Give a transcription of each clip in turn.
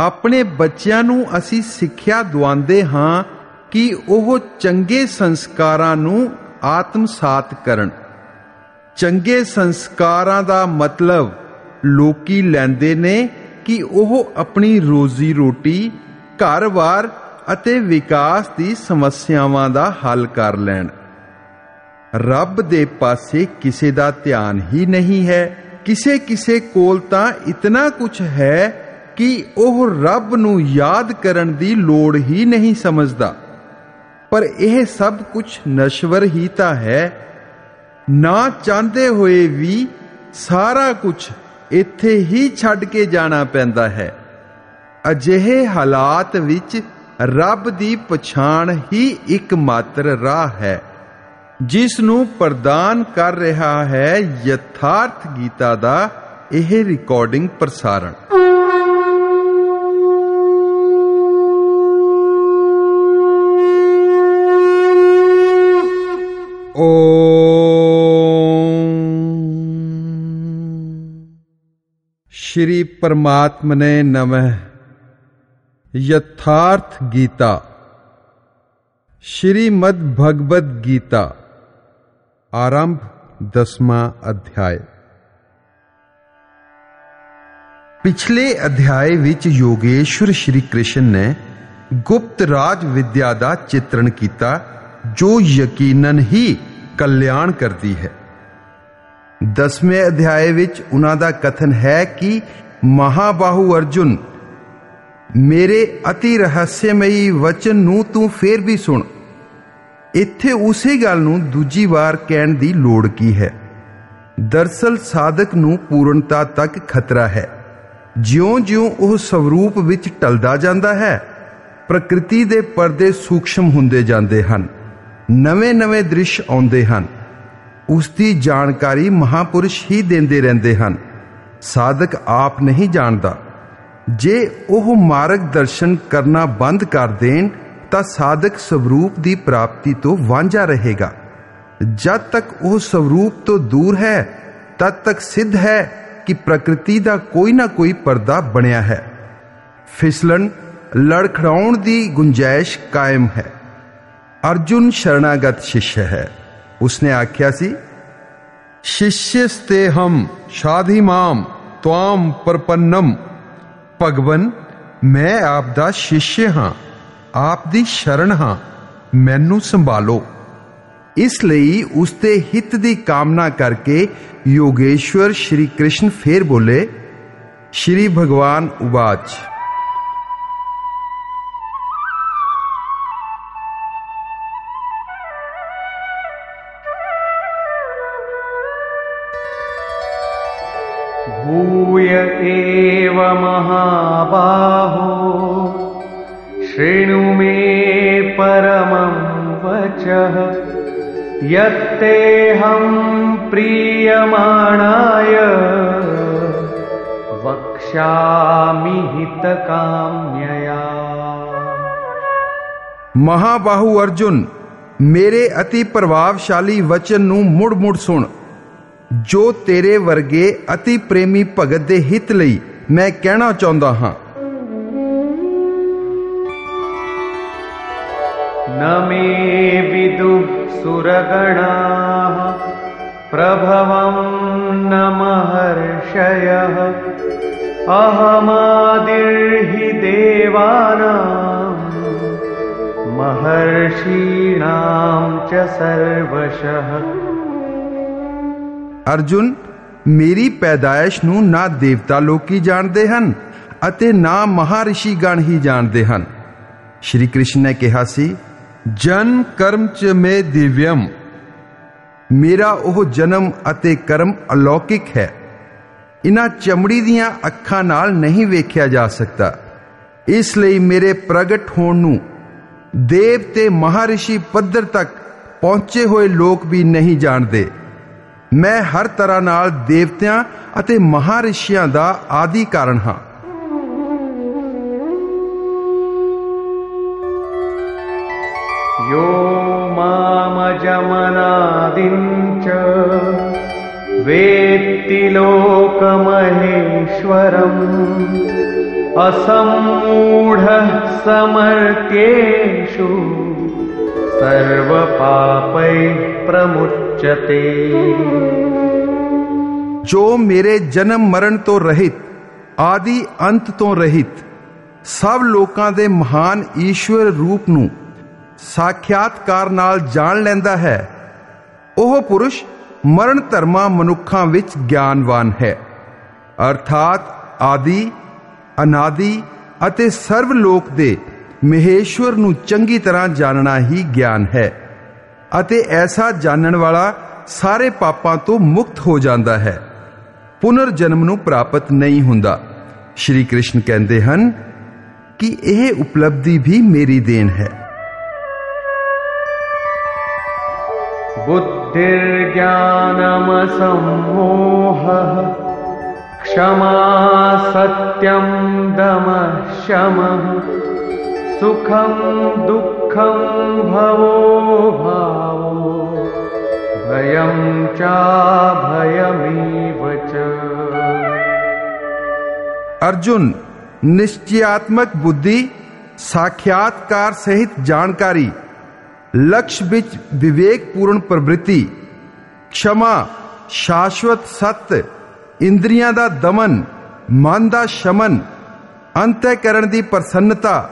ਆਪਣੇ ਬੱਚਿਆਂ ਨੂੰ ਅਸੀਂ ਸਿੱਖਿਆ ਦਵਾਉਂਦੇ ਹਾਂ ਕਿ ਉਹ ਚੰਗੇ ਸੰਸਕਾਰਾਂ ਨੂੰ ਆਤਮਸਾਤ ਕਰਨ। ਚੰਗੇ ਸੰਸਕਾਰਾਂ ਦਾ ਮਤਲਬ ਲੋਕੀ ਲੈਂਦੇ ਨੇ ਕਿ ਉਹ ਆਪਣੀ ਰੋਜ਼ੀ ਰੋਟੀ, ਘਰ-ਬਾਰ ਅਤੇ ਵਿਕਾਸ ਦੀ ਸਮੱਸਿਆਵਾਂ ਦਾ ਹੱਲ ਕਰ ਲੈਣ। ਰੱਬ ਦੇ ਪਾਸੇ ਕਿਸੇ ਦਾ ਧਿਆਨ ਹੀ ਨਹੀਂ ਹੈ। ਕਿਸੇ ਕਿਸੇ ਕੋਲ ਤਾਂ ਇਤਨਾ ਕੁਝ ਹੈ ਕਿ ਉਹ ਰੱਬ ਨੂੰ ਯਾਦ ਕਰਨ ਦੀ ਲੋੜ ਹੀ ਨਹੀਂ ਸਮਝਦਾ। ਪਰ ਇਹ ਸਭ ਕੁਝ ਨਸ਼ਵਰ ਹੀ ਤਾਂ ਹੈ। ਨਾ ਚਾਹੁੰਦੇ ਹੋਏ ਵੀ ਸਾਰਾ ਕੁਝ ਇੱਥੇ ਹੀ ਛੱਡ ਕੇ ਜਾਣਾ ਪੈਂਦਾ ਹੈ। ਅਜਿਹੇ ਹਾਲਾਤ ਵਿੱਚ ਰੱਬ ਦੀ ਪਛਾਣ ਹੀ ਇੱਕ ਰਾਹ ਹੈ, ਜਿਸ ਨੂੰ ਪ੍ਰਦਾਨ ਕਰ ਰਿਹਾ ਹੈ ਯਥਾਰਥ ਗੀਤਾ ਦਾ ਇਹ ਰਿਕਾਰਡਿੰਗ ਪ੍ਰਸਾਰਣ। ਸ਼੍ਰੀ ਪਰਮਾਤਮਨੇ ਨਮः ਯਥਾਰਥ ਗੀਤਾ ਸ਼੍ਰੀਮਦ ਭਗਵਦ ਗੀਤਾ ਆਰੰਭ ਦਸਵਾਂ ਅਧਿਆਇ ਪਿਛਲੇ ਅਧਿਆਇ ਵਿੱਚ ਯੋਗੇਸ਼ਵਰ ਸ਼੍ਰੀ ਕ੍ਰਿਸ਼ਨ ਨੇ ਗੁਪਤ ਰਾਜ ਵਿਦਿਆ ਦਾ ਚਿੱਤਰਣ ਕੀਤਾ ਜੋ ਯਕੀਨਨ ਹੀ ਕਲਿਆਣ ਕਰਦੀ ਹੈ। ਦਸਵੇਂ ਅਧਿਆਏ ਵਿੱਚ ਉਹਨਾਂ ਦਾ ਕਥਨ ਹੈ ਕਿ ਮਹਾਬਾਹੂ ਅਰਜੁਨ, ਮੇਰੇ ਅਤੀ ਰਹੱਸਮਈ ਵਚਨ ਨੂੰ ਤੂੰ ਫੇਰ ਵੀ ਸੁਣ। ਇੱਥੇ ਉਸੇ ਗੱਲ ਨੂੰ ਦੂਜੀ ਵਾਰ ਕਹਿਣ ਦੀ ਲੋੜ ਕੀ ਹੈ? ਦਰਸਲ ਸਾਧਕ ਨੂੰ ਪੂਰਨਤਾ ਤੱਕ ਖਤਰਾ ਹੈ। ਜਿਉਂ-ਜਿਉਂ ਉਹ ਸਵਰੂਪ ਵਿੱਚ ਟਲਦਾ ਜਾਂਦਾ ਹੈ, ਪ੍ਰਕਿਰਤੀ ਦੇ ਪਰਦੇ ਸੂਖਸ਼ਮ ਹੁੰਦੇ ਜਾਂਦੇ ਹਨ। ਨਵੇਂ-ਨਵੇਂ ਦ੍ਰਿਸ਼ ਆਉਂਦੇ ਹਨ। ਉਸ ਦੀ ਜਾਣਕਾਰੀ ਮਹਾਪੁਰਸ਼ ਹੀ ਦਿੰਦੇ ਰਹਿੰਦੇ ਹਨ। ਸਾਧਕ ਆਪ ਨਹੀਂ ਜਾਣਦਾ। ਜੇ ਉਹ ਮਾਰਗ ਦਰਸ਼ਨ ਕਰਨਾ ਬੰਦ ਕਰ ਦੇਣ, ਤਾਂ ਸਾਧਕ ਸਵਰੂਪ ਦੀ ਪ੍ਰਾਪਤੀ ਤੋਂ ਵਾਂਝਾ ਰਹੇਗਾ। ਜਦ ਤੱਕ ਉਹ ਸਵਰੂਪ ਤੋਂ ਦੂਰ ਹੈ, ਤਦ ਤੱਕ ਸਿੱਧ ਹੈ ਕਿ ਪ੍ਰਕਿਰਤੀ ਦਾ ਕੋਈ ਨਾ ਕੋਈ ਪਰਦਾ ਬਣਿਆ ਹੈ। ਫਿਸਲਣ, ਲੜਖੜਾਉਣ ਦੀ ਗੁੰਜਾਇਸ਼ ਕਾਇਮ ਹੈ। ਅਰਜੁਨ ਸ਼ਰਣਾਗਤ ਸ਼ਿਸ਼ ਹੈ ਉਸਨੇ ਆਖਿਆ ਸੀ ਸ਼ਿਸ਼ਯਸਤੇ ਹਮ ਸ਼ਾਧਿਮਾਮ ਤਵਾਮ ਪਰਪੰਨਮ ਭਗਵਨ ਮੈਂ ਆਪ ਦਾ ਸ਼ਿਸ਼ਯ ਹਾਂ ਆਪ ਦੀ ਸ਼ਰਨ ਹਾਂ ਮੈਨੂੰ ਸੰਭਾਲੋ ਇਸ ਲਈ ਉਸ ਦੇ ਹਿੱਤ ਦੀ ਕਾਮਨਾ ਕਰਕੇ ਯੋਗੇਸ਼ਵਰ ਸ਼੍ਰੀ ਕ੍ਰਿਸ਼ਨ ਫੇਰ ਬੋਲੇ ਸ਼੍ਰੀ ਭਗਵਾਨ ਉਵਾਚ महाबाहो शृणु मे परमं वचः यत्तेऽहं प्रीयमाणाय वक्ष्यामि हितकाम्यया ਮਹਾਬਾਹੂ ਅਰਜੁਨ ਮੇਰੇ ਅਤੀ ਪ੍ਰਭਾਵਸ਼ਾਲੀ ਵਚਨ ਨੂੰ ਮੁੜ-ਮੁੜ ਸੁਣ ਜੋ ਤੇਰੇ ਵਰਗੇ ਅਤੀ ਪ੍ਰੇਮੀ ਭਗਤ ਦੇ ਹਿੱਤ ਲਈ ਮੈਂ ਕਹਿਣਾ ਚਾਹੁੰਦਾ ਹਾਂ न मे विदुः सुरगणाः प्रभवं न महर्षयः अहमादिर्हि देवानां महर्षीणां च सर्वशः ਅਰਜੁਨ ਮੇਰੀ ਪੈਦਾਇਸ਼ ਨੂੰ ਨਾ ਦੇਵਤਾ ਲੋਕੀ ਜਾਣਦੇ ਹਨ ਅਤੇ ਨਾ ਮਹਾਰਿਸ਼ੀ ਗਣ ਹੀ ਜਾਣਦੇ ਹਨ। ਸ਼੍ਰੀ ਕ੍ਰਿਸ਼ਨ ਨੇ ਕਿਹਾ ਸੀ, ਜਨ ਕਰਮ ਚ ਮੇ ਦਿਵਯਮ ਮੇਰਾ ਉਹ ਜਨਮ ਅਤੇ ਕਰਮ ਅਲੌਕਿਕ ਹੈ। ਇਨ੍ਹਾਂ ਚਮੜੀ ਦੀਆਂ ਅੱਖਾਂ ਨਾਲ ਨਹੀਂ ਵੇਖਿਆ ਜਾ ਸਕਦਾ। ਇਸ ਲਈ ਮੇਰੇ ਪ੍ਰਗਟ ਹੋਣ ਨੂੰ ਦੇਵ ਤੇ ਮਹਾਰਿਸ਼ੀ ਪੱਧਰ ਤੱਕ ਪਹੁੰਚੇ ਹੋਏ ਲੋਕ ਵੀ ਨਹੀਂ ਜਾਣਦੇ। ਮੈਂ ਹਰ ਤਰ੍ਹਾਂ ਨਾਲ ਦੇਵਤਿਆਂ ਅਤੇ ਮਹਾਰਿਸ਼ੀਆਂ ਦਾ ਆਦੀ ਕਾਰਨ ਹਾਂ यो मामजमनादिं च वेत्ति लोकमहेश्वरम् असम्मूढः समर्त्येषु सर्वपापैः ਉਚਤੇ ਜੋ ਮੇਰੇ ਜਨਮ ਮਰਨ ਤੋਂ ਰਹਿਤ, ਆਦੀ ਅੰਤ ਤੋਂ ਰਹਿਤ, ਸਭ ਲੋਕਾਂ ਦੇ ਮਹਾਨ ਈਸ਼ਵਰ ਰੂਪ ਨੂੰ ਸਾਖਿਆਤਕਾਰ ਨਾਲ ਜਾਣ ਲੈਂਦਾ ਹੈ। ਉਹ ਪੁਰਸ਼ ਮਰਨ ਧਰਮਾ ਮਨੁੱਖਾਂ ਵਿੱਚ ਗਿਆਨਵਾਨ ਹੈ। ਅਰਥਾਤ ਆਦੀ, ਅਨਾਦੀ ਅਤੇ ਸਰਵ ਲੋਕ ਦੇ ਮਹੇਸ਼ਵਰ ਨੂੰ ਚੰਗੀ ਤਰ੍ਹਾਂ ਜਾਣਨਾ ਹੀ ਗਿਆਨ ਹੈ। ਅਤੇ ਐਸਾ ਜਾਣਨ ਵਾਲਾ ਸਾਰੇ ਪਾਪਾਂ ਤੋਂ ਮੁਕਤ ਹੋ ਜਾਂਦਾ ਹੈ ਪੁਨਰ ਜਨਮ ਨੂੰ ਪ੍ਰਾਪਤ ਨਹੀਂ ਹੁੰਦਾ ਸ਼੍ਰੀ ਕ੍ਰਿਸ਼ਨ ਕਹਿੰਦੇ ਹਨ ਕਿ ਇਹ ਉਪਲਬਧੀ ਵੀ ਮੇਰੀ ਦੇਣ ਹੈ बुद्धिर्ज्ञानमसम्मोहः क्षमा सत्यं दमः शमः सुखं दुःखं भवो भावो भयं चाभयमेव च अर्जुन निश्चयात्मक बुद्धि साक्षात्कार सहित जानकारी लक्ष्य बीच विवेक पूर्ण प्रवृत्ति क्षमा ਸ਼ਾਸ਼ਵਤ ਸਤ ਇੰਦਰੀਆਂ ਦਾ ਦਮਨ ਮਨ ਦਾ ਸ਼ਮਨ ਅੰਤਕਰਣ ਦੀ ਪ੍ਰਸੰਨਤਾ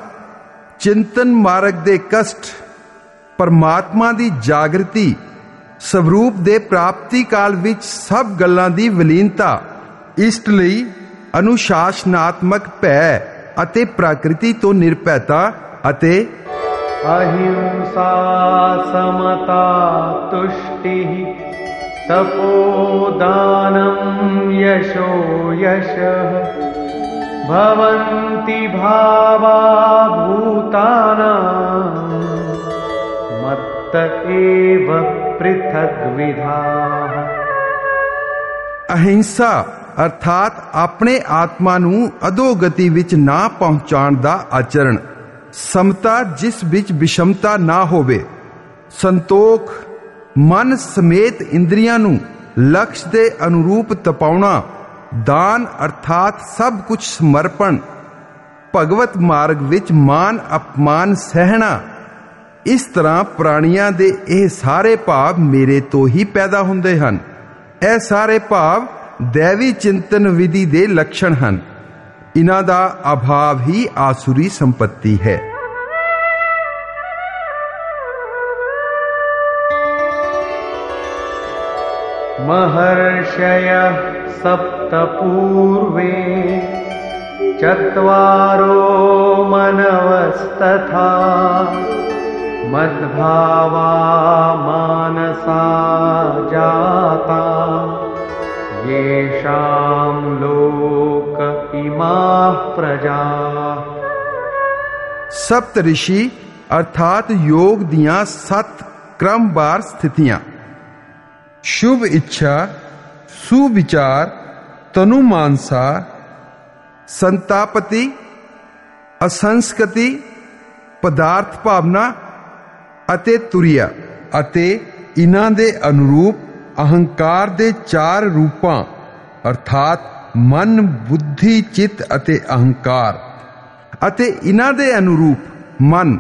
ਚਿੰਤਨ ਮਾਰਗ ਦੇ ਕਸ਼ਟ ਪਰਮਾਤਮਾ ਦੀ ਜਾਗਰਤੀ ਸਵਰੂਪ ਦੇ ਪ੍ਰਾਪਤੀ ਕਾਲ ਵਿੱਚ ਸਭ ਗੱਲਾਂ ਦੀ ਵਿਲੀਨਤਾ ਇਸ ਲਈ ਅਨੁਸ਼ਾਸਨਾਤਮਕ ਭੈ ਅਤੇ ਪ੍ਰਕਿਰਤੀ ਤੋਂ ਨਿਰਭੈਤਾ ਅਤੇ अहिंसा समता तुष्टिः तपोदानं यशो यशः भवन्ति भावा भूतानां मत्त एव पृथग्विधाः ਅਹਿੰਸਾ ਅਰਥਾਤ ਆਪਣੇ ਆਤਮਾ ਨੂੰ ਅਧੋਗਤੀ ਵਿੱਚ ਨਾ ਪਹੁੰਚਾਉਣ ਦਾ ਆਚਰਣ ਸਮਤਾ ਜਿਸ ਵਿੱਚ ਵਿਸ਼ਮਤਾ ਨਾ ਹੋਵੇ ਸੰਤੋਖ ਮਨ ਸਮੇਤ ਇੰਦਰੀਆਂ ਨੂੰ ਲਕਸ਼ ਦੇ ਅਨੁਰੂਪ ਤਪਾਉਣਾ ਦਾਨ ਅਰਥਾਤ ਸਭ ਕੁਝ ਸਮਰਪਣ ਭਗਵਤ ਮਾਰਗ ਵਿੱਚ ਮਾਨ ਅਪਮਾਨ ਸਹਿਣਾ ਇਸ ਤਰ੍ਹਾਂ ਪ੍ਰਾਣੀਆਂ ਦੇ ਇਹ ਸਾਰੇ ਭਾਵ ਮੇਰੇ ਤੋਂ ਹੀ ਪੈਦਾ ਹੁੰਦੇ ਹਨ ਇਹ ਸਾਰੇ ਭਾਵ ਦੇਵੀ ਚਿੰਤਨ ਵਿਧੀ ਦੇ ਲੱਛਣ ਹਨ ਇਹਨਾਂ ਦਾ ਅਭਾਵ ਹੀ ਆਸੁਰੀ ਸੰਪਤੀ ਹੈ महर्षयः सप्त पूर्वे चत्वारो मनवस्तथा मद्भावा मानसा जाता। येषां लोक इमा प्रजा सप्त ऋषि अर्थात योग दिया सत क्रम बार स्थितियाँ। शुभ इच्छा, सुविचार, तनुमानसा, संतापति, असंस्कृति, पदार्थ भावना ਅਤੇ ਤੁਰਿਆ ਅਤੇ ਇਨ੍ਹਾਂ ਦੇ ਅਨੁਰੂਪ ਅਹੰਕਾਰ ਦੇ ਚਾਰ ਰੂਪਾਂ, ਅਰਥਾਤ ਮਨ, ਬੁੱਧੀ, ਚਿੱਤ ਅਤੇ ਅਹੰਕਾਰ ਅਤੇ ਇਨ੍ਹਾਂ ਦੇ ਅਨੁਰੂਪ ਮਨ,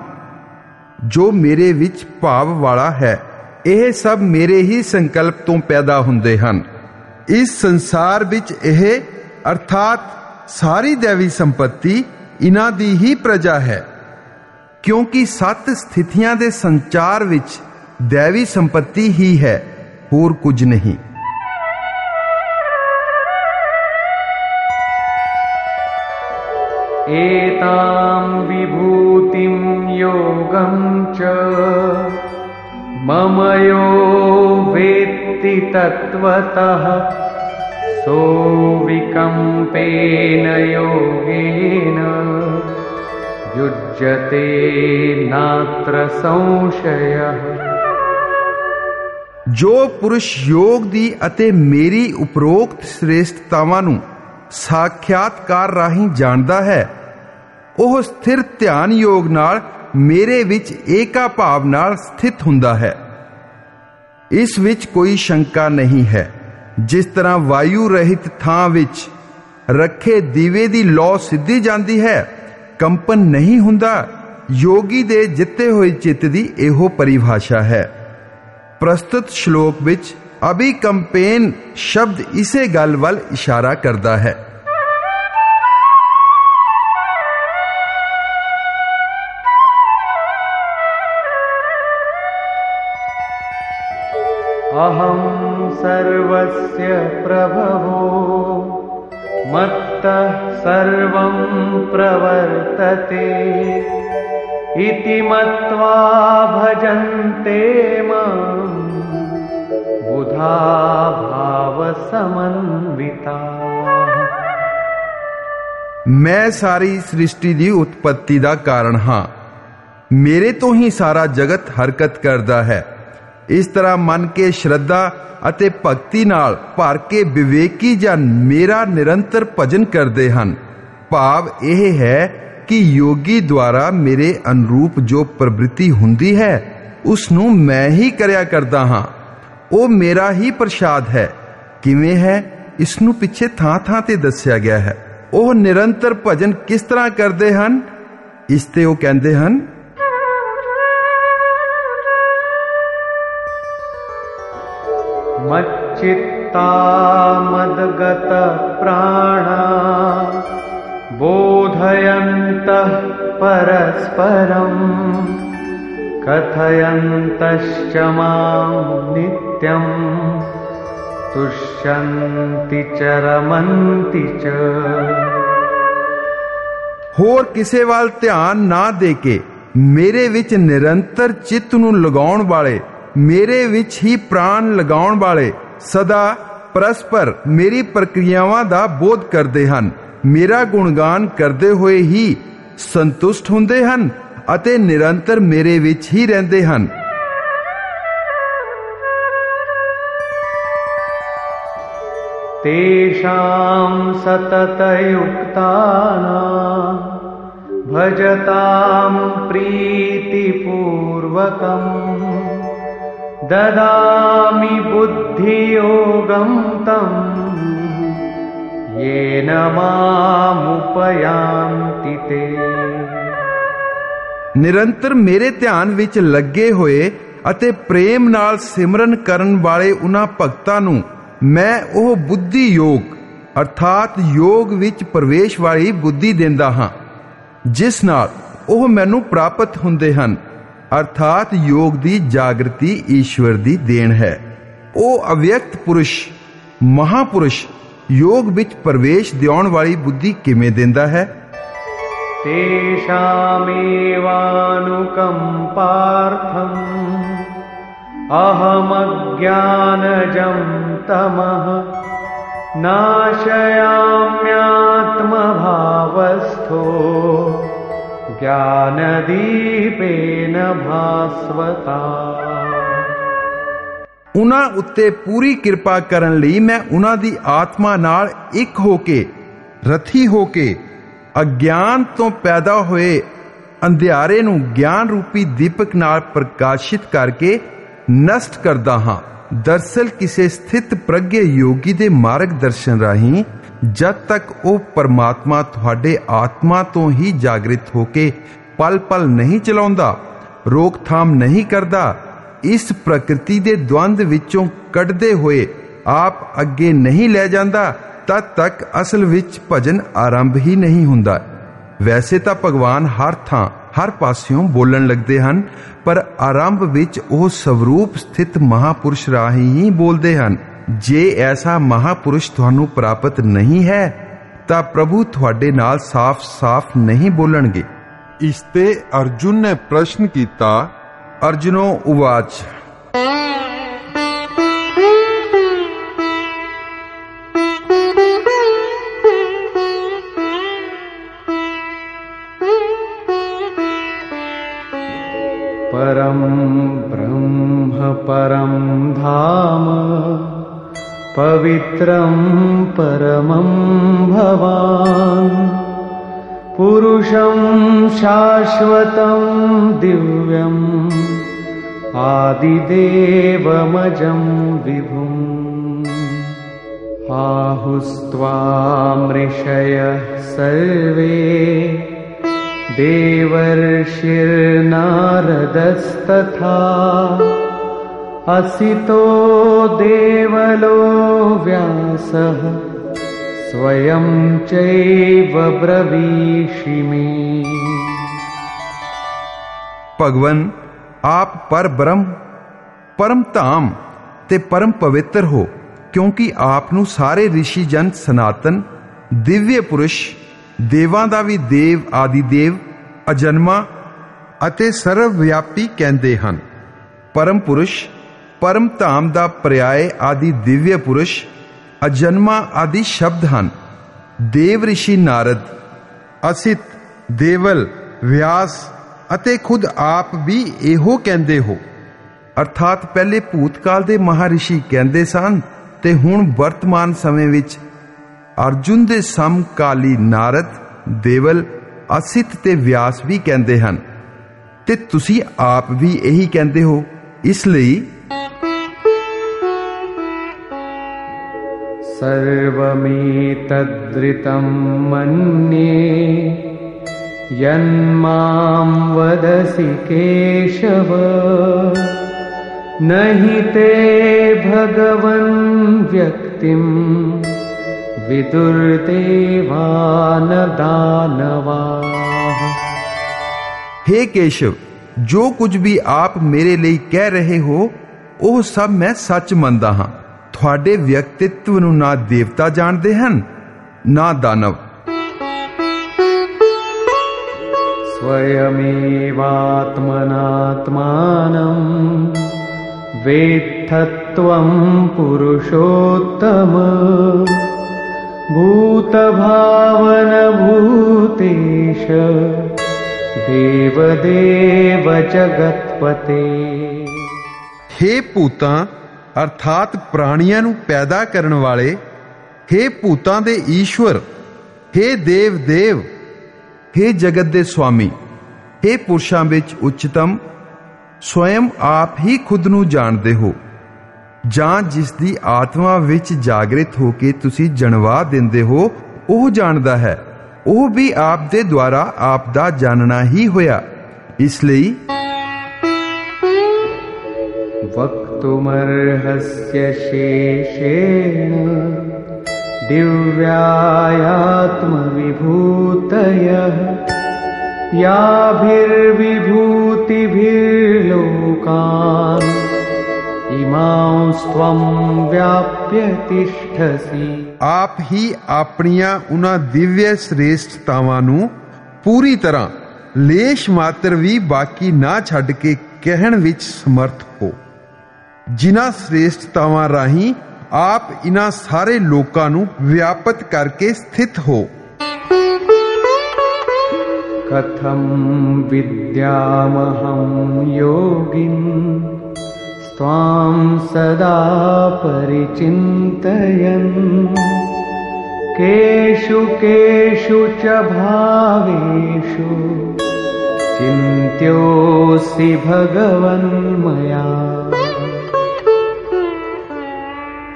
ਜੋ ਮੇਰੇ ਵਿੱਚ ਭਾਵ ਵਾਲਾ ਹੈ। ਇਹ ਸਭ ਮੇਰੇ ਹੀ ਸੰਕਲਪ ਤੋਂ ਪੈਦਾ ਹੁੰਦੇ ਹਨ। ਇਸ ਸੰਸਾਰ ਵਿੱਚ ਇਹ, ਅਰਥਾਤ ਸਾਰੀ ਦੇਵੀ ਸੰਪਤੀ, ਇਨ੍ਹਾਂ ਦੀ ਹੀ ਪ੍ਰਜਾ ਹੈ। ਕਿਉਂਕਿ ਸੱਤ ਸਥਿਤੀਆਂ ਦੇ ਸੰਚਾਰ ਵਿੱਚ ਦੇਵੀ ਸੰਪਤੀ ਹੀ ਹੈ ਹੋਰ ਕੁਝ ਨਹੀਂ एतां विभूतिं योगं च मम यो वेत्ति तत्त्वतः सोऽविकम्पेन योगेन युज्यते नात्र संशयः ਜੋ ਪੁਰਸ਼ ਯੋਗ ਦੀ ਅਤੇ ਮੇਰੀ ਉਪਰੋਕਤ ਸ੍ਰੇਸ਼ਟਤਾਵਾਂ ਨੂੰ ਸਾਖਿਆਤਕਾਰ ਰਾਹੀਂ ਜਾਣਦਾ ਹੈ ਉਹ ਸਥਿਰ ਧਿਆਨ ਯੋਗ ਨਾਲ ਮੇਰੇ ਵਿੱਚ ਏਕਾ ਭਾਵ ਨਾਲ ਸਥਿਤ ਹੁੰਦਾ ਹੈ ਇਸ ਵਿੱਚ ਕੋਈ ਸ਼ੰਕਾ ਨਹੀਂ ਹੈ ਜਿਸ ਤਰ੍ਹਾਂ ਵਾਯੂ ਰਹਿਤ ਥਾਂ ਵਿੱਚ ਰੱਖੇ ਦੀਵੇ ਦੀ ਲੌ ਸਿੱਧੀ ਜਾਂਦੀ ਹੈ ਕੰਪਨ ਨਹੀਂ ਹੁੰਦਾ ਯੋਗੀ ਦੇ ਜਿੱਤੇ ਹੋਏ ਚਿੱਤ ਦੀ ਇਹੋ ਪਰਿਭਾਸ਼ਾ ਹੈ ਪ੍ਰਸਤੁਤ ਸ਼ਲੋਕ ਵਿੱਚ ਅਭੀ ਕੰਪੇਨ ਸ਼ਬਦ ਇਸੇ ਗੱਲ ਵੱਲ ਇਸ਼ਾਰਾ ਕਰਦਾ ਹੈ अहं सर्वस्य प्रभवो मत्तः सर्वं प्रवर्तते इति मत्वा भजन्ते माम् बुधा भावसमन्विताः ਮੈਂ ਸਾਰੀ ਸ੍ਰਿਸ਼ਟੀ ਦੀ ਉਤਪਤੀ ਦਾ ਕਾਰਨ ਹਾਂ ਮੇਰੇ ਤੋਂ ਹੀ ਸਾਰਾ ਜਗਤ ਹਰਕਤ ਕਰਦਾ ਹੈ ਇਸ ਤਰ੍ਹਾਂ ਮਨ ਕੇ ਸ਼ਰਧਾ ਅਤੇ ਭਗਤੀ ਨਾਲ ਭਰ ਕੇ ਵਿਵੇਕੀ ਜਨ ਮੇਰਾ ਨਿਰੰਤਰ ਭਜਨ ਕਰਦੇ ਹਨ। ਭਾਵ ਇਹ ਹੈ ਕਿ ਯੋਗੀ ਦੁਆਰਾ ਮੇਰੇ ਅਨੁਰੂਪ ਜੋ ਪ੍ਰਵਿਰਤੀ ਹੁੰਦੀ ਹੈ ਉਸ ਨੂੰ ਮੈਂ ਹੀ ਕਰਿਆ ਕਰਦਾ ਹਾਂ। ਉਹ ਮੇਰਾ ਹੀ ਪ੍ਰਸ਼ਾਦ ਹੈ। ਕਿਵੇਂ ਹੈ? ਇਸ ਨੂੰ ਪਿੱਛੇ ਥਾਂ-ਥਾਂ ਤੇ ਦੱਸਿਆ ਗਿਆ ਹੈ। ਉਹ ਨਿਰੰਤਰ ਭਜਨ ਕਿਸ ਤਰ੍ਹਾਂ ਕਰਦੇ ਹਨ? ਇਸ ਤੇ ਉਹ ਕਹਿੰਦੇ ਹਨ मच्चित्ता मद्गतप्राणा बोधयन्तः परस्परम् कथयन्तश्च मां नित्यम् तुष्यन्ति च रमन्ति च ਹੋਰ ਕਿਸੇ ਵੱਲ ਧਿਆਨ ਨਾ ਦੇ ਕੇ ਮੇਰੇ ਵਿੱਚ ਨਿਰੰਤਰ ਚਿੱਤ ਨੂੰ ਲਗਾਉਣ ਵਾਲੇ ਮੇਰੇ ਵਿੱਚ ਹੀ ਪ੍ਰਾਣ ਲਗਾਉਣ ਵਾਲੇ ਸਦਾ ਪਰਸਪਰ ਮੇਰੀ ਪ੍ਰਕਿਰਿਆਵਾਂ ਦਾ ਬੋਧ ਕਰਦੇ ਹਨ। ਮੇਰਾ ਗੁਣਗਾਨ ਕਰਦੇ ਹੋਏ ਹੀ ਸੰਤੁਸ਼ਟ ਹੁੰਦੇ ਹਨ ਅਤੇ ਨਿਰੰਤਰ ਮੇਰੇ ਵਿੱਚ ਹੀ ਰਹਿੰਦੇ ਹਨ। ਤੇਸ਼ਾਮ ਸਤਤਯੁਕਤਾਨਾ ਭਜਤਾਮ ਪ੍ਰੀਤਿਪੂਰਵਕਮ। ददामि बुद्धियोगं तं येन मामुपयान्ति ते ਨਿਰੰਤਰ ਮੇਰੇ ਧਿਆਨ ਵਿੱਚ ਲੱਗੇ ਹੋਏ ਅਤੇ ਪ੍ਰੇਮ ਨਾਲ ਸਿਮਰਨ ਕਰਨ ਵਾਲੇ ਉਹਨਾਂ ਭਗਤਾਂ ਨੂੰ ਮੈਂ ਉਹ ਬੁੱਧੀ ਯੋਗ ਅਰਥਾਤ ਯੋਗ ਵਿੱਚ ਪ੍ਰਵੇਸ਼ ਵਾਲੀ ਬੁੱਧੀ ਦਿੰਦਾ ਹਾਂ ਜਿਸ ਨਾਲ ਉਹ ਮੈਨੂੰ ਪ੍ਰਾਪਤ ਹੁੰਦੇ ਹਨ ਅਰਥਾਤ ਯੋਗ ਦੀ ਜਾਗਰਤੀ ਈਸ਼ਵਰ ਦੀ ਦੇਣ ਹੈ ਉਹ ਅਵਿਅਕਤ ਪੁਰਸ਼ ਮਹਾਪੁਰਸ਼ ਯੋਗ ਵਿੱਚ ਪ੍ਰਵੇਸ਼ ਦਿਉਣ ਵਾਲੀ ਬੁੱਧੀ ਕਿਵੇਂ ਦਿੰਦਾ ਹੈ तेषामेवानुकम्पार्थम् अहमज्ञानजं तमः नाशयाम्यात्मभावस्थो ज्ञानदीपेन भास्वता ਉਹਨਾਂ ਉੱਤੇ ਪੂਰੀ ਕਿਰਪਾ ਕਰਨ ਲਈ ਮੈਂ ਉਹਨਾਂ ਦੀ ਆਤਮਾ ਨਾਲ ਇੱਕ ਹੋ ਕੇ ਰਥੀ ਹੋ ਕੇ ਅਗਿਆਨ ਤੋਂ ਪੈਦਾ ਹੋਏ ਅੰਧਿਆਰੇ ਨੂੰ ਗਿਆਨ ਰੂਪੀ ਦੀਪਕ ਨਾਲ ਪ੍ਰਕਾਸ਼ਿਤ ਕਰਕੇ ਨਸ਼ਟ ਕਰਦਾ ਹਾਂ ਦਰਸਲ ਕਿਸੇ ਸਥਿਤ ਪ੍ਰਗਯ ਯੋਗੀ ਦੇ ਮਾਰਗ ਦਰਸ਼ਨ ਰਾਹੀਂ ਜਦ ਤੱਕ ਉਹ ਪਰਮਾਤਮਾ ਤੁਹਾਡੇ ਆਤਮਾ ਤੋਂ ਹੀ ਜਾਗਰਿਤ ਹੋ ਕੇ ਪਲ ਪਲ ਨਹੀਂ ਚਲਾਉਂਦਾ, ਰੋਕਥਾਮ ਨਹੀਂ ਕਰਦਾ, ਇਸ ਪ੍ਰਕਿਰਤੀ ਦੇ ਦਵੰਦ ਵਿੱਚੋਂ ਕੱਢਦੇ ਹੋਏ ਆਪ ਅੱਗੇ ਨਹੀਂ ਲੈ ਜਾਂਦਾ, ਤਦ ਤੱਕ ਅਸਲ ਵਿੱਚ ਭਜਨ ਆਰੰਭ ਹੀ ਨਹੀਂ ਹੁੰਦਾ। ਵੈਸੇ ਤਾਂ ਭਗਵਾਨ ਹਰ ਥਾਂ, ਹਰ ਪਾਸਿਓਂ ਬੋਲਣ ਲੱਗਦੇ ਹਨ, ਪਰ ਆਰੰਭ ਵਿੱਚ ਉਹ ਸਵਰੂਪ ਸਥਿਤ ਮਹਾਪੁਰਸ਼ ਰਾਹੀਂ ਹੀ ਬੋਲਦੇ ਹਨ। ਜੇ ਐਸਾ ਮਹਾਪੁਰਸ਼ ਤੁਹਾਨੂੰ ਪ੍ਰਾਪਤ ਨਹੀਂ ਹੈ ਤਾਂ ਪ੍ਰਭੂ ਤੁਹਾਡੇ ਨਾਲ ਸਾਫ਼-ਸਾਫ਼ ਨਹੀਂ ਬੋਲਣਗੇ ਇਸ ਤੇ ਅਰਜੁਨ ਨੇ ਪ੍ਰਸ਼ਨ ਕੀਤਾ ਅਰਜੁਨੋ ਉਵਾਚ परं ब्रह्म परं धाम पवित्रं परमं भवान्। पुरुषं शाश्वतं दिव्यम् आदिदेवमजं विभुम्। आहुस्त्वामृषयः सर्वे देवर्षिर्नारदस्तथा असितो देवलो व्यासः स्वयं चैव ब्रवीषि मे ਭਗਵਨ ਆਪ ਪਰ ਬ੍ਰਹਮ ਪਰਮ ਧਾਮ ਤੇ ਪਰਮ ਪਵਿੱਤਰ ਹੋ ਕਿਉਂਕਿ ਆਪ ਨੂੰ ਸਾਰੇ ઋષਿ ਜਨ ਸਨਾਤਨ ਦਿਵਯ ਪੁਰਸ਼ ਦੇਵਾਂ ਦਾ ਵੀ ਦੇਵ ਆਦਿ ਦੇਵ ਅਜਨਮਾ ਅਤੇ ਸਰਵ ਵਿਆਪੀ ਕਹਿੰਦੇ ਹਨ ਪਰਮ ਪੁਰਸ਼ ਪਰਮ ਧਾਮ ਦਾ ਪਰਿਆਏ ਆਦਿ ਦਿਵਯ ਪੁਰਸ਼, ਅਜਨਮਾ ਆਦਿ ਸ਼ਬਦ ਹਨ। ਦੇਵ ઋષਿ ਨਾਰਦ, ਅਸਿਤ, ਦੇਵਲ, ਵਿਆਸ ਅਤੇ ਖੁਦ ਆਪ ਵੀ ਇਹੋ ਕਹਿੰਦੇ ਹੋ। ਅਰਥਾਤ ਪਹਿਲੇ ਭੂਤਕਾਲ ਦੇ ਮਹਾਰਿਸ਼ੀ ਕਹਿੰਦੇ ਸਨ ਤੇ ਹੁਣ ਵਰਤਮਾਨ ਸਮੇਂ ਵਿੱਚ ਅਰਜੁਨ ਦੇ ਸਮਕਾਲੀ ਨਾਰਦ, ਦੇਵਲ, ਅਸਿਤ ਤੇ ਵਿਆਸ ਵੀ ਕਹਿੰਦੇ ਹਨ। ਤੇ ਤੁਸੀਂ ਆਪ ਵੀ ਇਹੀ ਕਹਿੰਦੇ ਹੋ। ਇਸ ਲਈ सर्वमेतद्रितं मे यन्मां केशव। न ते भगवन् व्यक्तिम् विदुर्देवान दानवाः हे केशव, जो कुछ भी आप मेरे लिए कह रहे हो वह सब मैं सच मानता हाँ। ਤੁਹਾਡੇ ਵਿਅਕਤਿਤਵ ਨੂੰ ਨਾ ਦੇਵਤਾ ਜਾਣਦੇ ਹਨ ਨਾ ਦਾਨਵ स्वयमेवात्मनात्मानं वेत्थत्वं पुरुषोत्तम भूतभावनभूतेश देवदेव जगत्पते हे ਭੂਤਾਂ ਅਰਥਾਤ ਪ੍ਰਾਣੀਆਂ ਨੂੰ ਪੈਦਾ ਕਰਨ ਵਾਲੇ हे ਭੂਤਾਂ ਦੇ ਈਸ਼ਵਰ हे ਦੇਵ ਦੇਵ हे ਜਗਤ ਦੇ ਸੁਆਮੀ हे ਪੁਰਸ਼ਾਂ ਵਿੱਚ ਉੱਚਤਮ ਸਵਯੰ ਆਪ ਹੀ ਖੁਦ ਨੂੰ ਜਾਣਦੇ ਹੋ ਜਾਂ ਜਿਸ ਦੀ ਆਤਮਾ ਵਿੱਚ ਜਾਗਰਿਤ ਹੋ ਕੇ ਤੁਸੀਂ ਜਣਵਾ ਦਿੰਦੇ ਹੋ ਉਹ ਜਾਣਦਾ ਹੈ ਉਹ ਵੀ ਆਪ ਦੇ ਦੁਆਰਾ ਆਪ ਦਾ ਜਾਣਨਾ ਹੀ ਹੋਇਆ ਇਸ ਲਈ वक्तुमर्हस्य शेषेण दिव्यायात्मविभूतयः याभिर्विभूतिभिर्लोकान् इमांस्त्वं व्याप्य तिष्ठसि ਆਪ ਹੀ ਆਪਣੀਆਂ ਉਹਨਾਂ ਦਿਵਯ ਸ੍ਰੇਸ਼ਟਤਾਵਾਂ ਨੂੰ ਪੂਰੀ ਤਰ੍ਹਾਂ ਲੇਸ਼ ਮਾਤਰ ਵੀ ਬਾਕੀ ਨਾ ਛੱਡ ਕੇ ਕਹਿਣ ਵਿੱਚ ਸਮਰਥ ਹੋ ਜਿਨ੍ਹਾਂ ਸ੍ਰੇਸ਼ਟਤਾਵਾਂ ਰਾਹੀਂ ਆਪ ਇਹਨਾਂ ਸਾਰੇ ਲੋਕਾਂ ਨੂੰ ਵਿਆਪਤ ਕਰਕੇ ਸਥਿਤ ਹੋ कथं विद्यामहं योगिन् त्वां सदा परिचिन्तयन् केषु केषु च भावेषु चिन्त्योऽसि भगवन्मया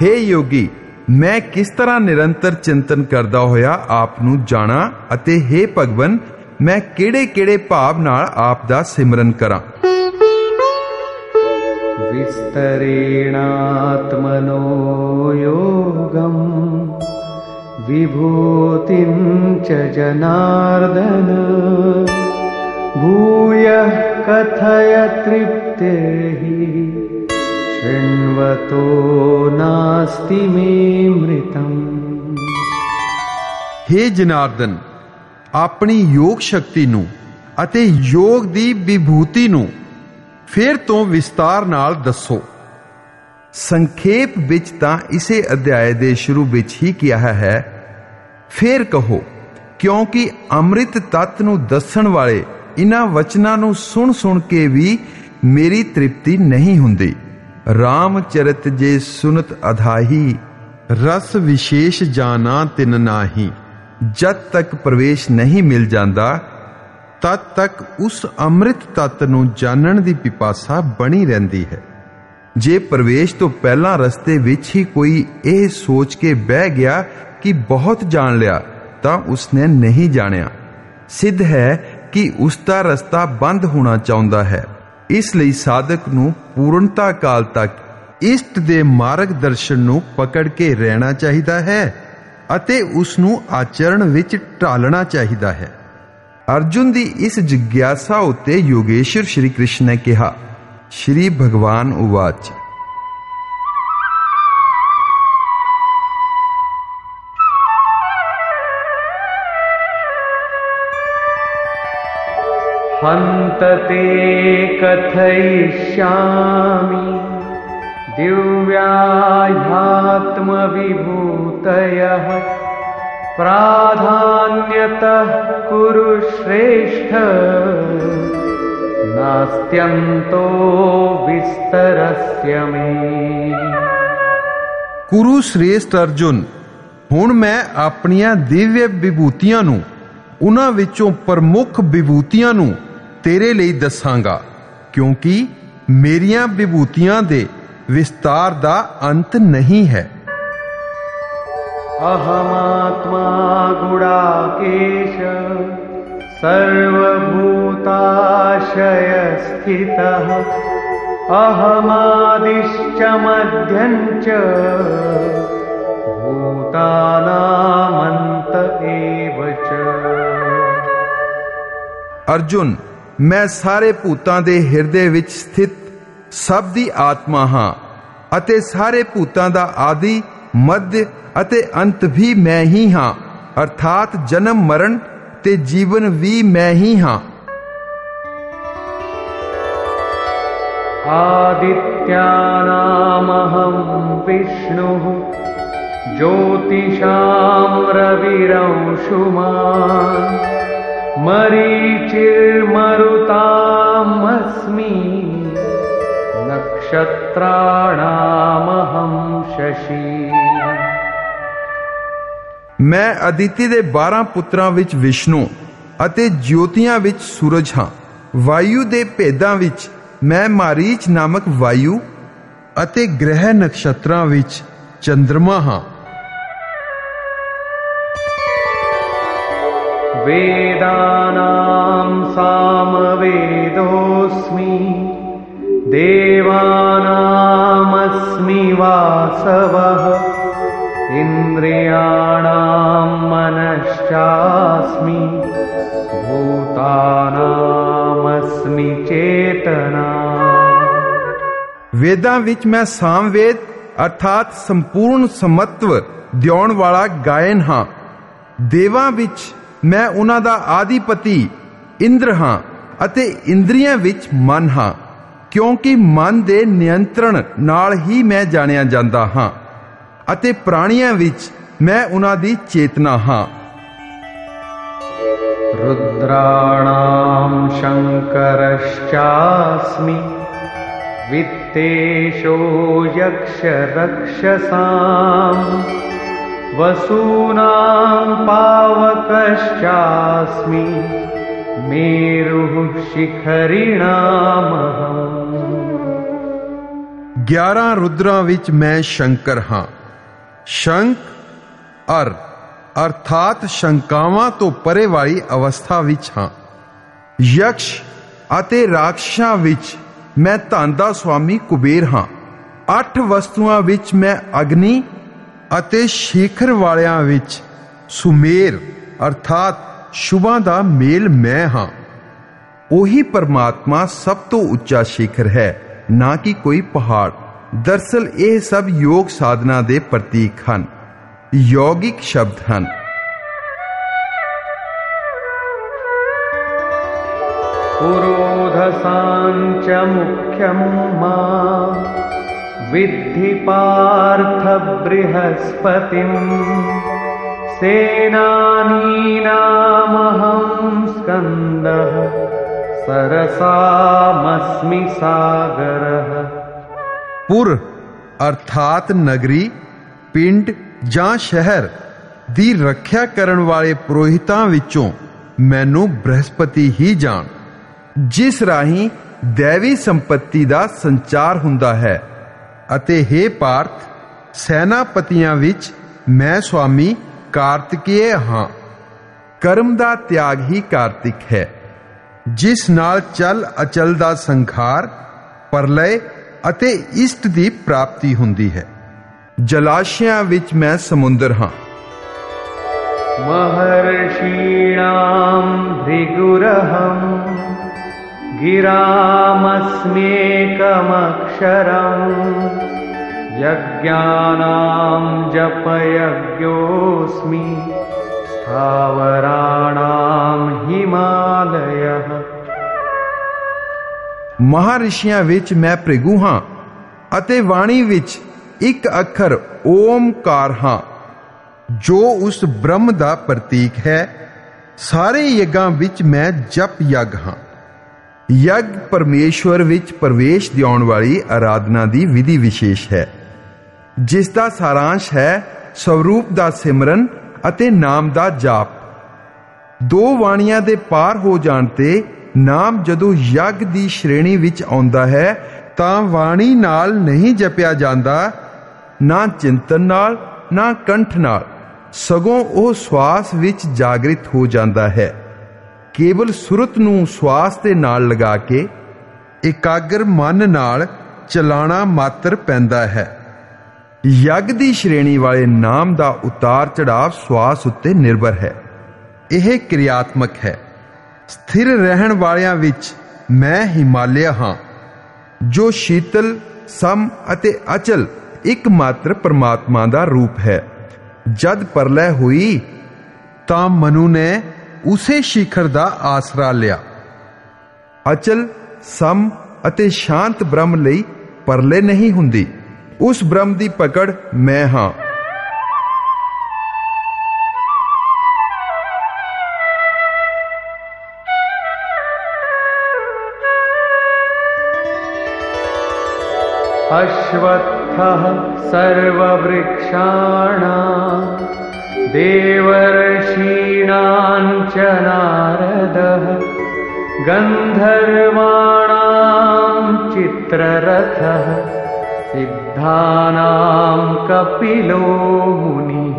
हे ਯੋਗੀ ਮੈਂ ਕਿਸ ਤਰ੍ਹਾਂ ਨਿਰੰਤਰ ਚਿੰਤਨ ਕਰਦਾ ਹੋਇਆ ਆਪ ਨੂੰ ਜਾਣਾ ਅਤੇ हे ਭਗਵਨ ਮੈਂ ਕਿਹੜੇ-ਕਿਹੜੇ ਭਾਵ ਨਾਲ ਆਪ ਦਾ ਸਿਮਰਨ ਕਰਾਂ विस्तरेणात्मनो योगम् विभूतिं च जनार्दन भूयः कथय तृप्तिर्हि शृण्वतो नास्ति मे मृतम् हे ਜਨਾਰਦਨ ਆਪਣੀ ਯੋਗ ਸ਼ਕਤੀ ਨੂੰ ਅਤੇ ਯੋਗ ਦੀ ਵਿਭੂਤੀ ਨੂੰ ਫਿਰ ਤੋਂ ਵਿਸਤਾਰ ਨਾਲ ਦੱਸੋ ਸੰਖੇਪ ਵਿੱਚ ਤਾਂ ਇਸੇ ਅਧਿਆਇ ਦੇ ਸ਼ੁਰੂ ਵਿੱਚ ਹੀ ਕਿਹਾ ਹੈ ਫਿਰ ਕਹੋ ਕਿਉਂਕਿ ਅੰਮ੍ਰਿਤ ਤੱਤ ਨੂੰ ਦੱਸਣ ਵਾਲੇ ਇਹਨਾਂ ਵਚਨਾਂ ਨੂੰ ਸੁਣ ਸੁਣ ਕੇ ਵੀ ਮੇਰੀ ਤ੍ਰਿਪਤੀ ਨਹੀਂ ਹੁੰਦੀ RAM ਚਰਿਤ ਜੇ ਸੁਨਤ ਅਧਾਹੀ, ਰਸ ਵਿਸ਼ੇਸ਼ ਜਾਣਾ ਤਿਨ ਨਾਹੀ। ਜਦ ਤੱਕ ਪ੍ਰਵੇਸ਼ ਨਹੀਂ ਮਿਲ ਜਾਂਦਾ, ਤਦ ਤੱਕ ਉਸ ਅੰਮ੍ਰਿਤ ਤਤ ਨੂੰ ਜਾਣਨ ਦੀ ਪਿਪਾਸਾ ਬਣੀ ਰਹਿੰਦੀ ਹੈ। ਜੇ ਪ੍ਰਵੇਸ਼ ਤੋਂ ਪਹਿਲਾਂ ਰਸਤੇ ਵਿੱਚ ਹੀ ਕੋਈ ਇਹ ਸੋਚ ਕੇ ਬਹਿ ਗਿਆ ਕਿ ਬਹੁਤ ਜਾਣ ਲਿਆ, ਤਾਂ ਉਸਨੇ ਨਹੀਂ ਜਾਣਿਆ। ਸਿੱਧ ਹੈ ਕਿ ਉਸ ਦਾ ਰਸਤਾ ਬੰਦ ਹੋਣਾ ਚਾਹੁੰਦਾ ਹੈ। ਇਸ ਲਈ ਸਾਧਕ ਨੂੰ ਪੂਰਨਤਾ ਕਾਲ ਤੱਕ ਇਸ਼ਟ ਦੇ ਮਾਰਗ ਦਰਸ਼ਨ ਨੂੰ ਪਕੜ ਕੇ ਰਹਿਣਾ ਚਾਹੀਦਾ ਹੈ ਅਤੇ ਉਸ ਨੂੰ ਆਚਰਣ ਵਿੱਚ ਢਾਲਣਾ ਚਾਹੀਦਾ ਹੈ। ਅਰਜੁਨ ਦੀ ਇਸ ਜਿਗਿਆਸਾ ਉੱਤੇ ਯੋਗੇਸ਼ਵਰ ਸ਼੍ਰੀ ਕ੍ਰਿਸ਼ਨ ਨੇ ਕਿਹਾ, ਸ਼੍ਰੀ ਭਗਵਾਨ ਉਵਾਚ। हन्त ते कथयिष्यामि दिव्याह्यात्मविभूतयः प्राधान्यतः कुरु श्रेष्ठ नास्त्यन्तो विस्तरस्य मे ਕੁਰੂ ਸ੍ਰੇਸ਼ਟ ਅਰਜੁਨ ਹੁਣ ਮੈਂ ਆਪਣੀਆਂ ਦਿਵਯ ਵਿਭੂਤੀਆਂ ਨੂੰ ਉਹਨਾਂ ਵਿੱਚੋਂ ਪ੍ਰਮੁੱਖ ਵਿਭੂਤੀਆਂ ਨੂੰ ਤੇਰੇ ਲਈ ਦੱਸਾਂਗਾ ਕਿਉਂਕਿ ਮੇਰੀਆਂ ਵਿਭੂਤੀਆਂ ਦੇ ਵਿਸਤਾਰ ਦਾ ਅੰਤ ਨਹੀਂ ਹੈ अहमात्मा गुडाकेश सर्वभूताशयस्थितः अहमादिश्च मध्यं च भूतानामन्त एव च ਅਰਜੁਨ ਮੈਂ ਸਾਰੇ ਭੂਤਾਂ ਦੇ ਹਿਰਦੇ ਵਿੱਚ ਸਥਿਤ ਸਭ ਦੀ ਆਤਮਾ ਹਾਂ ਅਤੇ ਸਾਰੇ ਭੂਤਾਂ ਦਾ ਆਦੀ ਮੱਧ ਅਤੇ ਅੰਤ ਵੀ ਮੈਂ ਹੀ ਹਾਂ ਅਰਥਾਤ ਜਨਮ ਮਰਨ ਤੇ ਜੀਵਨ ਵੀ ਮੈਂ ਹੀ ਹਾਂ आदित्यानामहं विष्णुः ज्योतिषां रविरंशुमान् मरीचिर्मरुतामस्मि नक्षत्राणामहं शशि। ਮੈਂ ਅਦਿਤੀ ਦੇ 12 ਪੁੱਤਰਾਂ ਵਿੱਚ ਵਿਸ਼ਨੂੰ ਅਤੇ ਜਯੋਤੀਆਂ ਵਿੱਚ ਸੂਰਜ ਹਾਂ ਵਾਯੂ ਦੇ ਭੇਦਾਂ ਵਿੱਚ ਮੈਂ ਮਾਰੀਚ ਨਾਮਕ ਵਾਯੂ ਅਤੇ ਗ੍ਰਹਿ ਨਕਸ਼ਤਰਾਂ ਵਿੱਚ ਚੰ드ਰਮਾ ਹਾਂ वेदानां सामवेदोऽस्मि देवानामस्मि वासवः इन्द्रियाणां मनश्चास्मि भूतानामस्मि चेतना ਵੇਦਾਂ ਵਿੱਚ ਮੈਂ ਸਾਮਵੇਦ ਅਰਥਾਤ ਸੰਪੂਰਨ ਸਮਤਵ ਦਿਉਣ ਵਾਲਾ ਗਾਇਨ ਹਾਂ ਦੇਵਾਂ ਵਿੱਚ ਮੈਂ ਉਹਨਾਂ ਦਾ ਆਦੀਪਤੀ ਇੰਦਰ ਹਾਂ ਅਤੇ ਇੰਦਰੀਆਂ ਵਿੱਚ ਮਨ ਹਾਂ ਕਿਉਂਕਿ ਮਨ ਦੇ ਨਿਯੰਤਰਣ ਨਾਲ ਹੀ ਮੈਂ ਜਾਣਿਆ ਜਾਂਦਾ ਹਾਂ ਅਤੇ ਪ੍ਰਾਣੀਆਂ ਵਿੱਚ ਮੈਂ ਉਹਨਾਂ ਦੀ ਚੇਤਨਾ ਹਾਂ रुद्राणां शङ्करश्चास्मि वित्तेषो यक्षरक्षसाम् वसूनां पावकश्चास्मि मेरुः शिखरिणामहम् 11 ਰੁਦਰਾਂ ਵਿੱਚ ਮੈਂ ਸ਼ੰਕਰ ਹਾਂ ਸ਼ੰਕ ਅਰ ਅਰਥਾਤ ਸ਼ੰਕਾਵਾਂ ਤੋਂ ਪਰੇ ਵਾਲੀ ਅਵਸਥਾ ਵਿੱਚ ਹਾਂ ਯਕਸ਼ ਅਤੇ ਰਾਖਸ਼ਾਂ ਵਿੱਚ ਮੈਂ ਧਨ ਦਾ ਸੁਆਮੀ ਕੁਬੇਰ ਹਾਂ ਅੱਠ ਵਸਤੂਆਂ ਵਿੱਚ ਮੈਂ ਅਗਨੀ ਅਤੇ ਸ਼ੇਖਰ ਵਾਲਿਆਂ ਵਿੱਚ ਸੁਮੇਰ ਅਰਥਾਤ ਸ਼ੁਭਾਂ ਦਾ ਮੇਲ ਮੈਂ ਹਾਂ ਉਹੀ ਪਰਮਾਤਮਾ ਸਭ ਤੋਂ ਉੱਚਾ ਸ਼ਿਖਰ ਹੈ ਨਾ ਕਿ ਕੋਈ ਪਹਾੜ ਦਰਸਲ ਇਹ ਸਭ ਯੋਗ ਸਾਧਨਾ ਦੇ ਪ੍ਰਤੀਕ ਹਨ ਯੋਗਿਕ ਸ਼ਬਦ ਹਨ पुरोधसाञ्च मुख्यं मा विद्धि पार्थ बृहस्पतिम् सेनानीनामहं स्कन्दः सरसामस्मि सागरः ਪੁਰ ਅਰਥਾਤ ਨਗਰੀ ਪਿੰਡ ਜਾਂ ਸ਼ਹਿਰ ਦੀ ਰੱਖਿਆ ਕਰਨ ਵਾਲੇ ਪੁਰੋਹਿਤਾਂ ਵਿੱਚੋਂ ਮੈਨੂੰ ਬ੍ਰਹਸਪਤੀ ਹੀ ਜਾਣ ਜਿਸ ਰਾਹੀਂ ਦੇਵੀ ਸੰਪਤੀ ਦਾ ਸੰਚਾਰ ਹੁੰਦਾ ਹੈ ਅਤੇ हे ਭਾਰਤ ਸੈਨਾਪਤੀਆਂ ਵਿੱਚ ਮੈਂ ਸੁਆਮੀ ਕਾਰਤਿਕੇਯ ਹਾਂ। ਕਰਮ ਦਾ ਤਿਆਗ ਹੀ ਕਾਰਤਿਕ ਹੈ। ਜਿਸ ਨਾਲ ਚਲ ਅਚਲ ਦਾ ਸੰਖਾਰ, ਪਰਲੇ ਅਤੇ ਇਸ਼ਟ ਦੀ ਪ੍ਰਾਪਤੀ ਹੁੰਦੀ ਹੈ। ਜਲਾਸ਼ਿਆਂ ਵਿੱਚ ਮੈਂ ਸਮੁੰਦਰ ਹਾਂ। ਮਹਰਸ਼ੀਣਾਮ ਭਿਗੁਰਹਮ गिरामस्म्येकमक्षरम् यज्ञानां जपयज्ञोऽस्मि स्थावराणां हिमालयः ਮਹਾਰਿਸ਼ੀਆਂ ਵਿੱਚ ਮੈਂ ਭ੍ਰਿਗੂ ਹਾਂ ਅਤੇ ਵਾਣੀ ਵਿੱਚ ਇੱਕ ਅੱਖਰ ਓਮਕਾਰ ਹਾਂ ਜੋ ਉਸ ਬ੍ਰਹਮ ਦਾ ਪ੍ਰਤੀਕ ਹੈ ਸਾਰੇ ਯੱਗਾਂ ਵਿੱਚ ਮੈਂ ਜਪ ਯੱਗ ਹਾਂ ਯੱਗ ਪਰਮੇਸ਼ਵਰ ਵਿੱਚ ਪ੍ਰਵੇਸ਼ ਦਿਉਣ ਵਾਲੀ ਆਰਾਧਨਾ ਦੀ ਵਿਧੀ ਵਿਸ਼ੇਸ਼ ਹੈ, ਜਿਸ ਦਾ ਸਾਰਾਂਸ਼ ਹੈ ਸਵਰੂਪ ਦਾ ਸਿਮਰਨ ਅਤੇ ਨਾਮ ਦਾ ਜਾਪ। ਦੋ ਵਾਣੀਆਂ ਦੇ ਪਾਰ ਹੋ ਜਾਣ ਤੇ ਨਾਮ ਜਦੋਂ ਯਗ ਦੀ ਸ਼੍ਰੇਣੀ ਵਿੱਚ ਆਉਂਦਾ ਹੈ, ਤਾਂ ਵਾਣੀ ਨਾਲ ਨਹੀਂ ਜਪਿਆ ਜਾਂਦਾ, ਨਾ ਚਿੰਤਨ ਨਾਲ, ਨਾ ਕੰਠ ਨਾਲ। ਸਗੋਂ ਉਹ ਸਵਾਸ ਵਿੱਚ ਜਾਗਰਿਤ ਹੋ ਜਾਂਦਾ ਹੈ। ਕੇਵਲ ਸੁਰਤ ਨੂੰ ਸਵਾਸ ਦੇ ਨਾਲ ਲਗਾ ਕੇ ਇਕਾਗਰ ਮਨ ਨਾਲ ਚਲਾਣਾ ਮਾਤਰ ਪੈਂਦਾ ਹੈ। ਯੱਗ ਦੀ ਸ਼੍ਰੇਣੀ ਵਾਲੇ ਨਾਮ ਦਾ ਉਤਾਰ ਚੜਾਵ ਸਵਾਸ ਉੱਤੇ ਨਿਰਭਰ ਹੈ। ਇਹ ਕਿਰਿਆਤਮਕ ਹੈ। ਸਥਿਰ ਰਹਿਣ ਵਾਲਿਆਂ ਵਿੱਚ ਮੈਂ ਹਿਮਾਲਿਆ ਹਾਂ, ਜੋ ਸ਼ੀਤਲ, ਸਮ ਅਤੇ ਅਚਲ ਇੱਕ ਮਾਤਰ ਪਰਮਾਤਮਾ ਦਾ ਰੂਪ ਹੈ। ਜਦ ਪਰਲੈ ਹੋਈ ਤਾਂ ਮਨੂ ਨੇ ਉਸੇ ਸ਼ਿਖਰ ਦਾ ਆਸਰਾ ਲਿਆ ਅਚਲ ਸਮ ਅਤੇ ਸ਼ਾਂਤ ਬ੍ਰਹਮ ਲਈ ਪਰਲੇ ਨਹੀਂ ਹੁੰਦੀ ਉਸ ਬ੍ਰਹਮ ਦੀ ਪਕੜ ਮੈਂ ਹਾਂ अश्वत्थः सर्ववृक्षाणां देवर्षीणां च नारदः गन्धर्वाणां चित्ररथः सिद्धानां कपिलो मुनिः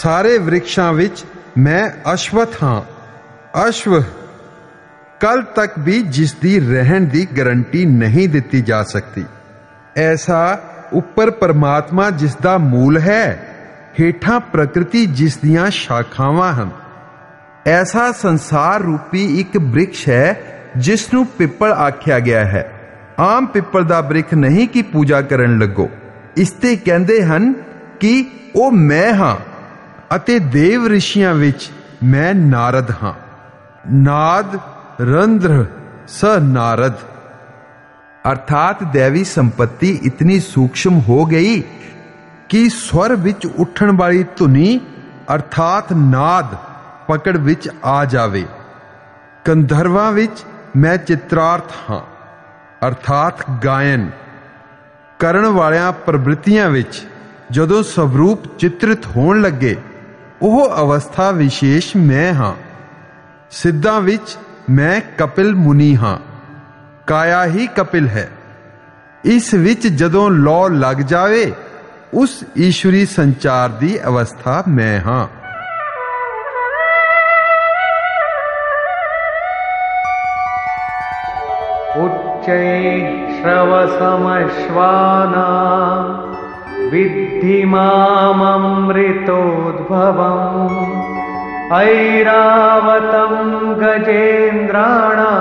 ਸਾਰੇ ਵ੍ਰਿਕਸ਼ਾਂ ਵਿੱਚ ਮੈਂ ਅਸ਼ਵਥ ਹਾਂ ਅਸ਼ਵ ਕੱਲ ਤੱਕ ਵੀ ਜਿਸ ਦੀ ਰਹਿਣ ਦੀ ਗਾਰੰਟੀ ਨਹੀਂ ਦਿੱਤੀ ਜਾ ਸਕਦੀ ਐਸਾ ਉੱਪਰ ਪਰਮਾਤਮਾ ਜਿਸ ਦਾ ਮੂਲ ਹੈ, ਹੇਠਾਂ ਪ੍ਰਕਿਰਤੀ ਜਿਸ ਦੀਆਂ ਸ਼ਾਖਾਵਾਂ ਹਨ। ਐਸਾ ਸੰਸਾਰ ਰੂਪੀ ਇੱਕ ਬ੍ਰਿਕਸ਼ ਹੈ ਜਿਸ ਨੂੰ ਪਿੱਪਲ ਆਖਿਆ ਗਿਆ ਹੈ। ਆਮ ਪਿੱਪਲ ਦਾ ਬ੍ਰਿਖ ਨਹੀਂ ਕਿ ਪੂਜਾ ਕਰਨ ਲੱਗੋ। ਇਸ ਤੇ ਕਹਿੰਦੇ ਹਨ ਕਿ ਉਹ ਮੈਂ ਹਾਂ ਅਤੇ ਦੇਵ ਰਿਸ਼ੀਆਂ ਵਿੱਚ ਮੈਂ ਨਾਰਦ ਹਾਂ। ਨਾਦ ਰੰਧਰ ਸ ਨਾਰਦ। ਅਰਥਾਤ ਦੇਵੀ ਸੰਪਤੀ ਇਤਨੀ ਸੂక్ష్ਮ ਹੋ ਗਈ ਕਿ ਸਵਰ ਵਿੱਚ ਉੱਠਣ ਵਾਲੀ ਧੁਨੀ ਅਰਥਾਤ ਨਾਦ ਪਕੜ ਵਿੱਚ ਆ ਜਾਵੇ। ਕੰਧਰਵਾ ਵਿੱਚ ਮੈਂ ਚਿਤਰਾਰਥ ਹਾਂ। ਅਰਥਾਤ ਗਾਇਨ। ਕਰਨ ਵਾਲਿਆਂ ਪ੍ਰਵ੍ਰਿਤੀਆਂ ਵਿੱਚ ਜਦੋਂ ਸਵਰੂਪ ਚਿਤ੍ਰਿਤ ਹੋਣ ਲੱਗੇ, ਉਹ ਅਵਸਥਾ ਵਿਸ਼ੇਸ਼ ਮੈਂ ਹਾਂ। ਸਿੱਧਾਂ ਵਿੱਚ ਮੈਂ ਕਪਿਲ ਮੁਨੀ ਹਾਂ। ਕਾਇਆ ਹੀ ਕਪਿਲ ਹੈ ਇਸ ਵਿੱਚ ਜਦੋਂ ਲੋ ਲੱਗ ਜਾਵੇ ਉਸ ਈਸ਼ਵਰੀ ਸੰਚਾਰ ਦੀ ਅਵਸਥਾ ਮੈਂ ਹਾਂ उच्चैः श्रवसमश्वाना विद्धि माममृतोद्भवम् ऐरावतं गजेन्द्राणां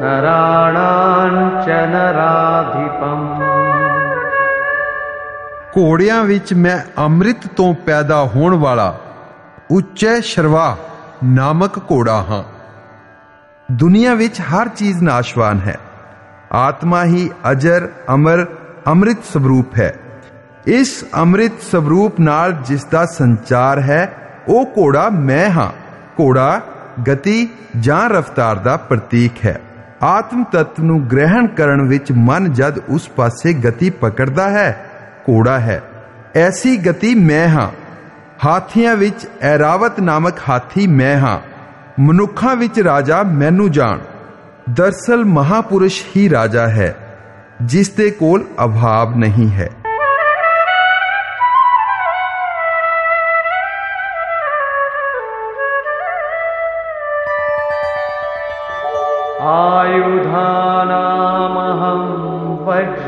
ਨਰਾਣਾਂ ਘੋੜਿਆਂ ਵਿੱਚ ਮੈਂ ਅੰਮ੍ਰਿਤ ਤੋਂ ਪੈਦਾ ਹੋਣ ਵਾਲਾ ਉੱਚੇ ਸ਼ਰਵਾ ਨਾਮਕ ਘੋੜਾ ਹਾਂ। ਦੁਨੀਆ ਵਿੱਚ ਹਰ ਚੀਜ਼ ਨਾਸ਼ਵਾਨ ਹੈ। ਆਤਮਾ ਹੀ ਅਜਰ, ਅਮਰ, ਅੰਮ੍ਰਿਤ ਸਰੂਪ ਹੈ। ਇਸ ਅੰਮ੍ਰਿਤ ਸਰੂਪ ਨਾਲ ਜਿਸ ਦਾ ਸੰਚਾਰ ਹੈ, ਉਹ ਘੋੜਾ ਮੈਂ ਹਾਂ। ਘੋੜਾ, ਗਤੀ ਜਾਂ ਰਫ਼ਤਾਰ ਦਾ ਪ੍ਰਤੀਕ ਹੈ। ਆਤਮ ਤੱਤ ਨੂੰ ਗ੍ਰਹਿਣ ਕਰਨ ਵਿੱਚ ਮਨ ਜਦ ਉਸ ਪਾਸੇ ਗਤੀ ਪਕੜਦਾ ਹੈ, ਘੋੜਾ ਹੈ। ਐਸੀ ਗਤੀ ਮੈਂ ਹਾਂ। ਹਾਥੀਆਂ ਵਿੱਚ ਐਰਾਵਤ ਨਾਮਕ ਹਾਥੀ ਮੈਂ ਹਾਂ। ਮਨੁੱਖਾਂ ਵਿੱਚ ਰਾਜਾ ਮੈਨੂੰ ਜਾਣ। ਦਰਸਲ ਮਹਾਪੁਰਸ਼ ਹੀ ਰਾਜਾ ਹੈ, ਜਿਸ ਦੇ ਕੋਲ ਅਭਾਵ ਨਹੀਂ ਹੈ।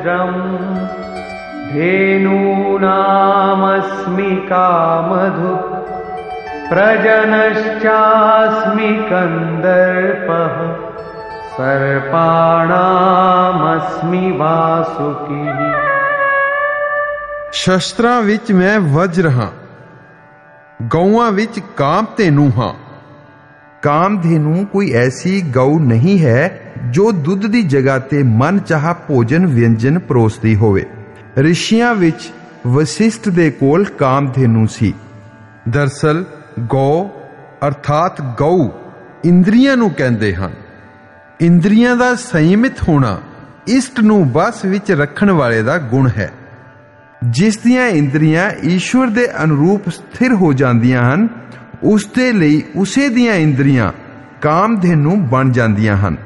वज्रम् धेनूनामस्मि कामधु प्रजनश्चास्मि कन्दर्पः सर्पाणामस्मि वासुकिः। शस्त्रां विच मैं वज्र हाँ, गौआ विच कामधेनु हाँ कामधेनु कोई ऐसी गऊ नहीं है ਜੋ ਦੁੱਧ ਦੀ ਜਗ੍ਹਾ ਤੇ ਮਨ ਚਾਹ ਭੋਜਨ ਵਿਅੰਜਨ ਪਰੋਸਦੀ ਹੋਵੇ। ਰਿਸ਼ੀਆਂ ਵਿੱਚ ਵਸਿਸ਼ਟ ਦੇ ਕੋਲ ਕਾਮਧੇਨੂ ਸੀ। ਦਰਸਲ ਗਊ ਅਰਥਾਤ ਗਊ ਇੰਦਰੀਆਂ ਨੂੰ ਕਹਿੰਦੇ ਹਨ। ਇੰਦਰੀਆਂ ਦਾ ਸੰਯਮਿਤ ਹੋਣਾ ਇਸ਼ਟ ਨੂੰ ਬਸ ਵਿੱਚ ਰੱਖਣ ਵਾਲੇ ਦਾ ਗੁਣ ਹੈ। ਜਿਸ ਦੀਆਂ ਇੰਦਰੀਆਂ ਈਸ਼ਵਰ ਦੇ ਅਨੁਰੂਪ ਸਥਿਰ ਹੋ ਜਾਂਦੀਆਂ ਹਨ, ਉਸ ਦੇ ਲਈ ਉਸੇ ਦੀਆਂ ਇੰਦਰੀਆਂ ਕਾਮਧੇਨੂ ਬਣ ਜਾਂਦੀਆਂ ਹਨ।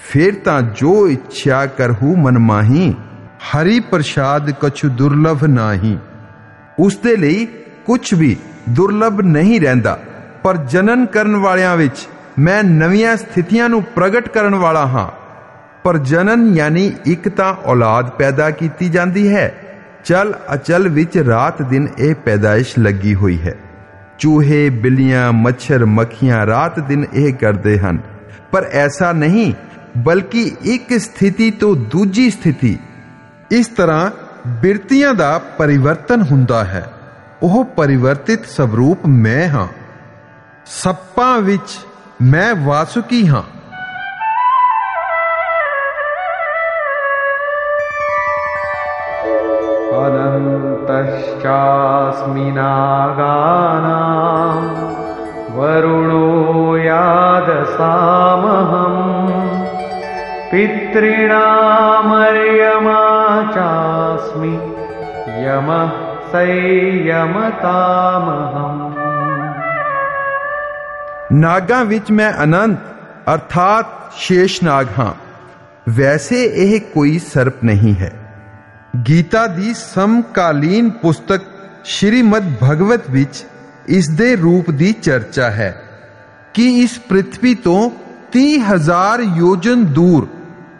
ਫੇਰ ਤਾਂ ਜੋ ਇੱਛਾ ਕਰਹੂ ਮਨ ਮਾਹੀ, ਹਰੀ ਪ੍ਰਸਾਦ ਕਛੁ ਦੁਰਲਭ ਨਾਹੀ। ਉਸ ਦੇ ਲਈ ਕੁਝ ਵੀ ਦੁਰਲਭ ਨਹੀਂ ਰਹਿੰਦਾ, ਪਰ ਜਨਨ ਕਰਨ ਵਾਲਿਆਂ ਵਿੱਚ ਮੈਂ ਨਵੀਆਂ ਸਥਿਤੀਆਂ ਨੂੰ ਪ੍ਰਗਟ ਕਰਨ ਵਾਲਾ ਹਾਂ। ਪਰ ਜਨਨ ਯਾਨੀ ਇੱਕ ਤਾਂ ਔਲਾਦ ਪੈਦਾ ਕੀਤੀ ਜਾਂਦੀ ਹੈ, ਚਲ ਅਚਲ ਵਿੱਚ ਰਾਤ ਦਿਨ ਇਹ ਪੈਦਾਇਸ਼ ਲੱਗੀ ਹੋਈ ਹੈ। ਚੂਹੇ, ਬਿੱਲੀਆਂ, ਮੱਛਰ, ਮੱਖੀਆਂ ਰਾਤ ਦਿਨ ਇਹ ਕਰਦੇ ਹਨ, ਪਰ ਐਸਾ ਨਹੀਂ ਬਲਕਿ ਇੱਕ ਸਥਿਤੀ ਤੋਂ ਦੂਜੀ ਸਥਿਤੀ ਇਸ ਤਰ੍ਹਾਂ ਬਿਰਤੀਆਂ ਦਾ ਪਰਿਵਰਤਨ ਹੁੰਦਾ ਹੈ ਉਹ ਪਰਿਵਰਤਿਤ ਸਵਰੂਪ ਮੈਂ ਹਾਂ ਸੱਪਾਂ ਵਿੱਚ ਮੈਂ ਵਾਸੁਕੀ ਹਾਂ अनन्तश्चास्मि पितॄणामर्यमा चास्मि यमः संयमतामहम् ਨਾਗਾਂ ਵਿੱਚ ਮੈਂ ਅਨੰਤ ਅਰਥਾਤ ਸ਼ੇਸ਼ਨਾਗ ਹਾਂ ਵੈਸੇ ਇਹ ਕੋਈ ਸਰਪ ਨਹੀਂ ਹੈ ਗੀਤਾ ਦੀ ਸਮਕਾਲੀਨ ਪੁਸਤਕ ਸ਼੍ਰੀਮਦ ਭਗਵਤ ਵਿੱਚ ਇਸ ਦੇ ਰੂਪ ਦੀ ਚਰਚਾ ਹੈ ਕਿ ਇਸ ਪ੍ਰithvi ਤੋਂ 30000 ਯੋਜਨ ਦੂਰ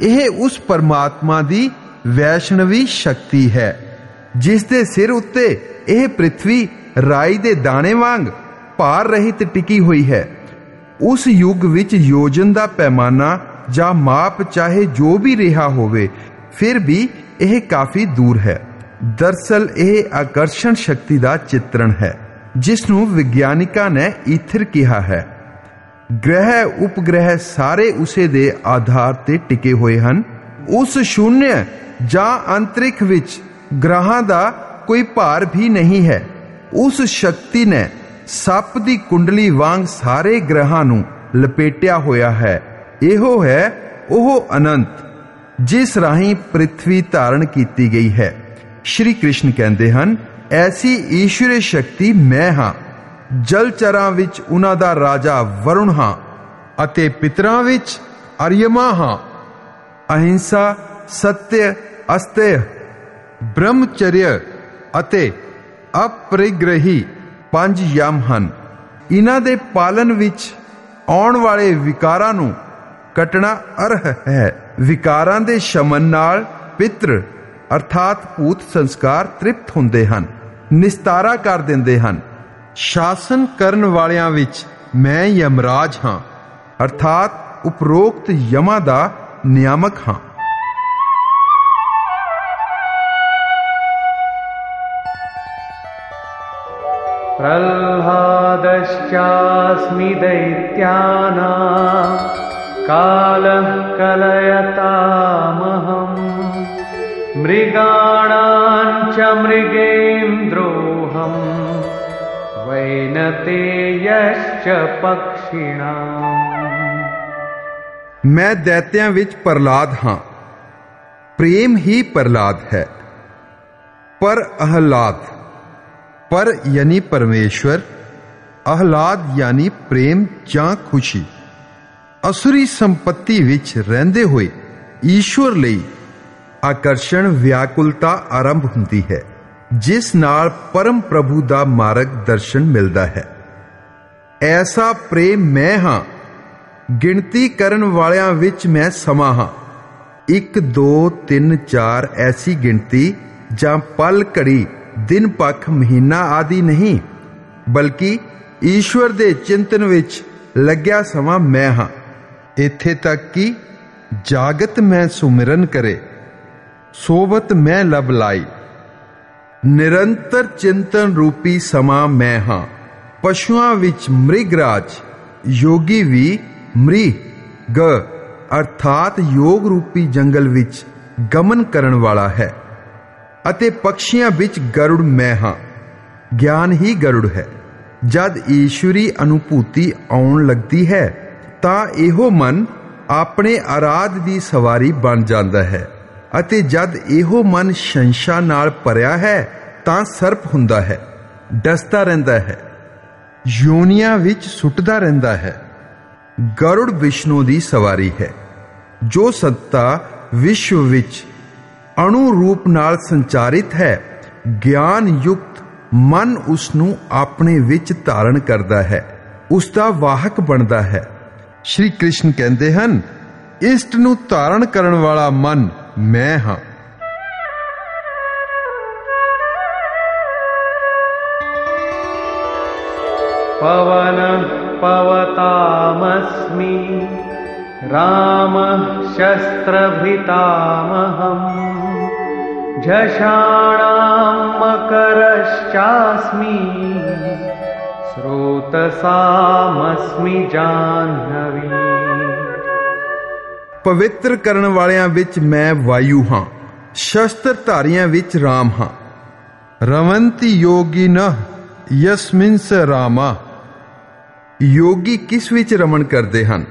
ਇਹ ਉਸ ਪਰਮਾਤਮਾ ਦੀ ਵੈਸ਼ਨਵੀ ਸ਼ਕਤੀ ਹੈ, ਜਿਸ ਦੇ ਸਿਰ ਉੱਤੇ ਇਹ ਪ੍ਰithvi ਰਾਈ ਦੇ ਦਾਣੇ ਵਾਂਗ ਭਾਰ ਰਹਿਤ ਟਿਕੀ ਹੋਈ ਹੈ। ਉਸ ਯੁੱਗ ਵਿੱਚ ਯੋਜਨ ਦਾ ਪੈਮਾਨਾ ਜਾਂ ਮਾਪ ਚਾਹੇ ਜੋ ਵੀ ਰਿਹਾ ਹੋਵੇ, ਫਿਰ ਵੀ ਇਹ ਕਾਫੀ ਦੂਰ ਹੈ। ਦਰਸਲ ਇਹ ਆਕਰਸ਼ਣ ਸ਼ਕਤੀ ਦਾ ਚਿੱਤਰਣ ਹੈ ਜਿਸ ਨੂੰ ਵਿਗਿਆਨਿਕਾਂ ਨੇ ਈਥਰ ਕਿਹਾ ਹੈ। ਗ੍ਰਹਿ ਉਪਗ੍ਰਹਿ ਸਾਰੇ ਉਸੇ ਦੇ ਆਧਾਰ ਤੇ ਟਿਕੇ ਹੋਏ ਹਨ। ਉਸ ਸ਼ੂਨਯ ਜਾਂ ਅੰਤਰਿਕ ਵਿੱਚ ਗ੍ਰਹਾਂ ਦਾ ਕੋਈ ਭਾਰ ਵੀ ਨਹੀਂ ਹੈ। ਉਸ ਸ਼ਕਤੀ ਨੇ ਸੱਪ ਦੀ ਕੁੰਡਲੀ ਵਾਂਗ ਸਾਰੇ ਗ੍ਰਹਾਂ ਨੂੰ ਲਪੇਟਿਆ ਹੋਇਆ ਹੈ। ਇਹੋ ਹੈ ਉਹ ਅਨੰਤ, ਜਿਸ ਰਾਹੀਂ ਪ੍ਰithvi ਧਾਰਨ ਕੀਤੀ ਗਈ ਹੈ। ਸ਼੍ਰੀ ਕ੍ਰਿਸ਼ਨ ਕਹਿੰਦੇ ਹਨ, ਐਸੀ ਈਸ਼ਵਰੀ ਸ਼ਕਤੀ ਮੈਂ ਹਾਂ। ਜਲਚਰਾਂ ਵਿੱਚ ਉਹਨਾਂ ਦਾ ਰਾਜਾ ਵਰੁਣ ਹਾਂ ਅਤੇ ਪਿਤਰਾਂ ਵਿੱਚ ਅਰਿਯਮਾ ਹਾਂ। ਅਹਿੰਸਾ ਸਤਿ ਅਸਤਿ ਬ੍ਰਹਮਚਰਯ ਅਤੇ ਅਪਰਿਗ੍ਰਹੀ ਪੰਜ ਯਮ ਹਨ। ਇਹਨਾਂ ਦੇ ਪਾਲਨ ਵਿੱਚ ਆਉਣ ਵਾਲੇ ਵਿਕਾਰਾਂ ਨੂੰ ਕਟਣਾ ਅਰਹ ਹੈ। ਵਿਕਾਰਾਂ ਦੇ ਸ਼ਮਨ ਨਾਲ ਪਿਤਰ ਅਰਥਾਤ ਭੂਤ ਸੰਸਕਾਰ ਤ੍ਰਿਪਤ ਹੁੰਦੇ ਹਨ, ਨਿਸਤਾਰਾ ਕਰ ਦਿੰਦੇ ਹਨ। ਸ਼ਾਸਨ ਕਰਨ ਵਾਲਿਆਂ ਵਿੱਚ ਮੈਂ ਯਮਰਾਜ ਹਾਂ ਅਰਥਾਤ ਉਪਰੋਕਤ ਯਮਾ ਦਾ ਨਿਯਾਮਕ ਹਾਂ प्रह्लादश्चास्मि दैत्यानां कालः कलयतामहम् मृगाणां च मृगेन्द्रोऽहम् वैनतेयश्च पक्षिणाम् ਮੈਂ ਦੈਤਿਆਂ ਵਿੱਚ ਪ੍ਰਲਾਦ ਹਾਂ ਪ੍ਰੇਮ ਹੀ ਪ੍ਰਲਾਦ ਹੈ ਪਰ ਅਹਲਾਦ ਪਰ ਯਾਨੀ ਪਰਮੇਸ਼ਵਰ ਅਹਲਾਦ ਯਾਨੀ ਪ੍ਰੇਮ ਜਾਂ ਖੁਸ਼ੀ ਅਸੁਰੀ ਸੰਪਤੀ ਵਿੱਚ ਰਹਿੰਦੇ ਹੋਏ ਈਸ਼ਵਰ ਲਈ ਆਕਰਸ਼ਣ ਵਿਆਕੁਲਤਾ ਆਰੰਭ ਹੁੰਦੀ ਹੈ ਜਿਸ ਨਾਲ ਪਰਮ ਪ੍ਰਭੂ ਦਾ ਮਾਰਗ ਦਰਸ਼ਨ ਮਿਲਦਾ ਹੈ। ਐਸਾ ਪ੍ਰੇਮ ਮੈਂ ਹਾਂ। ਗਿਣਤੀ ਕਰਨ ਵਾਲਿਆਂ ਵਿੱਚ ਮੈਂ ਸਮਾਂ ਹਾਂ। 1 2 3 4 ਐਸੀ ਗਿਣਤੀ ਜਾਂ ਪਲ, ਘੜੀ, ਦਿਨ, ਪੱਖ, ਮਹੀਨਾ ਆਦਿ ਨਹੀਂ, ਬਲਕਿ ਈਸ਼ਵਰ ਦੇ ਚਿੰਤਨ ਵਿੱਚ ਲੱਗਿਆ ਸਮਾਂ ਮੈਂ ਹਾਂ। ਇੱਥੇ ਤੱਕ ਕਿ ਜਾਗਤ ਮੈਂ ਸੁਮਰਨ ਕਰੇ, ਸੋਵਤ ਮੈਂ ਲਬ ਲਾਈ। ਨਿਰੰਤਰ ਚਿੰਤਨ ਰੂਪੀ ਸਮਾਂ ਮੈਂ ਹਾਂ। ਪਸ਼ੂਆਂ ਵਿੱਚ ਮ੍ਰਿਗਰਾਜ, ਯੋਗੀ ਵੀ ਮ੍ਰਿ, ਗ, ਅਰਥਾਤ ਯੋਗ ਰੂਪੀ ਜੰਗਲ ਵਿੱਚ ਗਮਨ ਕਰਨ ਵਾਲਾ ਹੈ। ਅਤੇ ਪਕਸ਼ੀਆਂ ਵਿੱਚ ਗਰੁੜ ਮੈਂ ਹਾਂ। ਗਿਆਨ ਹੀ ਗਰੁੜ ਹੈ। ਜਦ ਈਸ਼ਵਰੀ ਅਨੁਭੂਤੀ ਆਉਣ ਲੱਗਦੀ ਹੈ, ਤਾਂ ਇਹੋ ਮਨ ਆਪਣੇ ਆਰਾਧ ਦੀ ਸਵਾਰੀ ਬਣ ਜਾਂਦਾ ਹੈ। ਅਤੇ ਜਦ ਇਹੋ ਮਨ ਸ਼ੰਸ਼ਾ ਨਾਲ ਭਰਿਆ ਹੈ, ਤਾਂ ਸਰਪ ਹੁੰਦਾ ਹੈ, ਡਸਦਾ ਰਹਿੰਦਾ ਹੈ, ਯੋਨੀਆਂ ਵਿੱਚ ਸੁੱਟਦਾ ਰਹਿੰਦਾ ਹੈ। ਗਰੁੜ ਵਿਸ਼ਨੂੰ ਦੀ ਸਵਾਰੀ ਹੈ, ਜੋ ਸੱਤਾ ਵਿਸ਼ਵ ਵਿੱਚ ਅਣੂ ਰੂਪ ਨਾਲ ਸੰਚਾਰਿਤ ਹੈ, ਗਿਆਨ ਯੁਕਤ ਮਨ ਉਸ ਨੂੰ ਆਪਣੇ ਵਿੱਚ ਧਾਰਨ ਕਰਦਾ ਹੈ ਉਸ ਦਾ ਵਾਹਕ ਬਣਦਾ ਹੈ। ਸ਼੍ਰੀ ਕ੍ਰਿਸ਼ਨ ਕਹਿੰਦੇ ਹਨ, ਇਸ਼ਟ ਨੂੰ ਧਾਰਨ ਕਰਨ ਵਾਲਾ ਮਨ ਮੈਂ ਹਾਂ पवनः पवतामस्मि रामः शस्त्रभृतामहम् झषाणां मकरश्चास्मि स्रोतसामस्मि जाह्नवी ਪਵਿੱਤਰ ਕਰਨ ਵਾਲਿਆਂ ਵਿੱਚ ਮੈਂ ਵਾਯੂ ਹਾਂ ਸ਼ਸਤਰ ਧਾਰੀਆਂ ਵਿੱਚ ਰਾਮ ਹਾਂ। ਰਵੰਤੀ ਯੋਗੀ ਨ, ਯਸਮਿਨ ਸ ਰਾਮਾ। ਯੋਗੀ ਕਿਸ ਵਿੱਚ ਰਮਨ ਕਰਦੇ ਹਨ?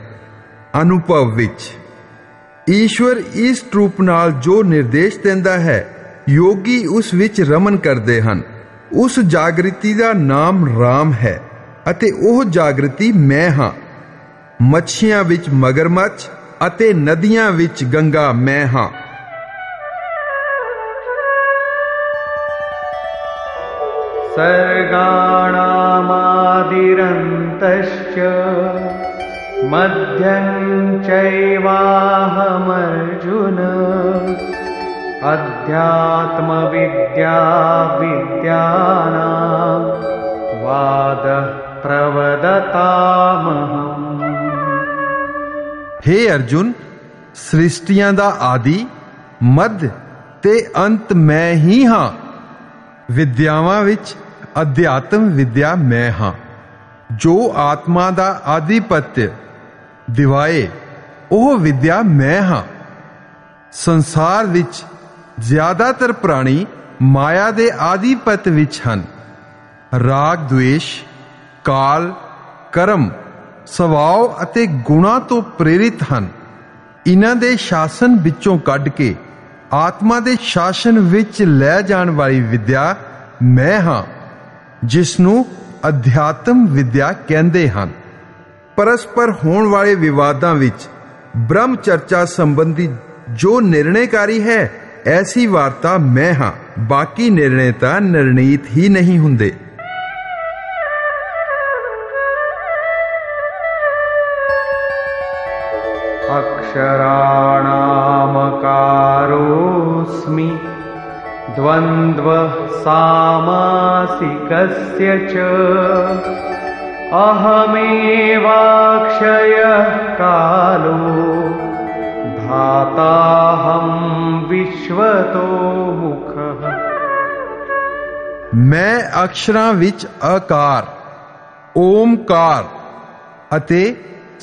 ਅਨੁਭਵ ਵਿੱਚ। ਈਸ਼ਵਰ ਇਸ ਰੂਪ ਨਾਲ ਜੋ ਨਿਰਦੇਸ਼ ਦਿੰਦਾ ਹੈ, ਯੋਗੀ ਉਸ ਵਿੱਚ ਰਮਨ ਕਰਦੇ ਹਨ। ਉਸ ਜਾਗ੍ਰਿਤੀ ਦਾ ਨਾਮ ਰਾਮ ਹੈ ਅਤੇ ਉਹ ਜਾਗ੍ਰਿਤੀ ਮੈਂ ਹਾਂ। ਮੱਛੀਆਂ ਵਿੱਚ ਮਗਰਮੱਛ ਅਤੇ ਨਦੀਆਂ ਵਿੱਚ ਗੰਗਾ ਮੈਂ ਹਾਂ सर्गाणामादिरन्तश्च मध्यं चैवाहमर्जुन अध्यात्मविद्या विद्यानां वादः प्रवदतामहम् हे ਅਰਜੁਨ, ਸ੍ਰਿਸ਼ਟੀਆਂ ਦਾ ਆਦੀ ਮੱਧ ਤੇ ਅੰਤ ਮੈਂ ਹੀ ਹਾਂ। ਵਿਦਿਆਵਾਂ ਵਿੱਚ ਅਧਿਆਤਮ ਵਿਦਿਆ ਮੈਂ ਹਾਂ। ਜੋ ਆਤਮਾ ਦਾ ਆਧਿਪਤਯ ਦਿਵਾਏ, ਉਹ ਵਿਦਿਆ ਮੈਂ ਹਾਂ। ਸੰਸਾਰ ਵਿੱਚ ਜ਼ਿਆਦਾਤਰ ਪ੍ਰਾਣੀ ਮਾਇਆ ਦੇ ਆਧਿਪਤ ਵਿੱਚ ਹਨ। ਰਾਗ ਦੁੇਸ਼ ਕਾਲ, ਕਰਮ ਸਵਾਉ ਅਤੇ ਗੁਣਾ ਤੋਂ ਪ੍ਰੇਰਿਤ ਹਨ। ਇਹਨਾਂ ਦੇ ਸ਼ਾਸਨ ਵਿੱਚੋਂ ਕੱਢ ਕੇ ਆਤਮਾ ਦੇ ਸ਼ਾਸਨ ਵਿੱਚ ਲੈ ਜਾਣ ਵਾਲੀ ਵਿਦਿਆ ਮੈਂ ਹਾਂ ਜਿਸ ਨੂੰ ਅਧਿਆਤਮ ਵਿਦਿਆ ਕਹਿੰਦੇ ਹਨ। ਪਰਸਪਰ ਹੋਣ ਵਾਲੇ ਵਿਵਾਦਾਂ ਵਿੱਚ ਬ੍ਰਹਮ ਚਰਚਾ ਸੰਬੰਧੀ ਜੋ ਨਿਰਣੈਕਾਰੀ ਹੈ, ਐਸੀ ਵਾਰਤਾ ਮੈਂ ਹਾਂ। ਬਾਕੀ ਨਿਰਣੇ ਤਾਂ ਨਿਰਣੀਤ ਹੀ ਨਹੀਂ ਹੁੰਦੇ। अक्षराणामकारोऽस्मि द्वन्द्वः सामासिकस्य च अहमेवाक्षयः कालो धाताहं विश्वतो मुखः ਮੈਂ ਅਕਸ਼ਰਾਂ ਵਿੱਚ ਆਕਾਰ ਓਮਕਾਰ ਅਤੇ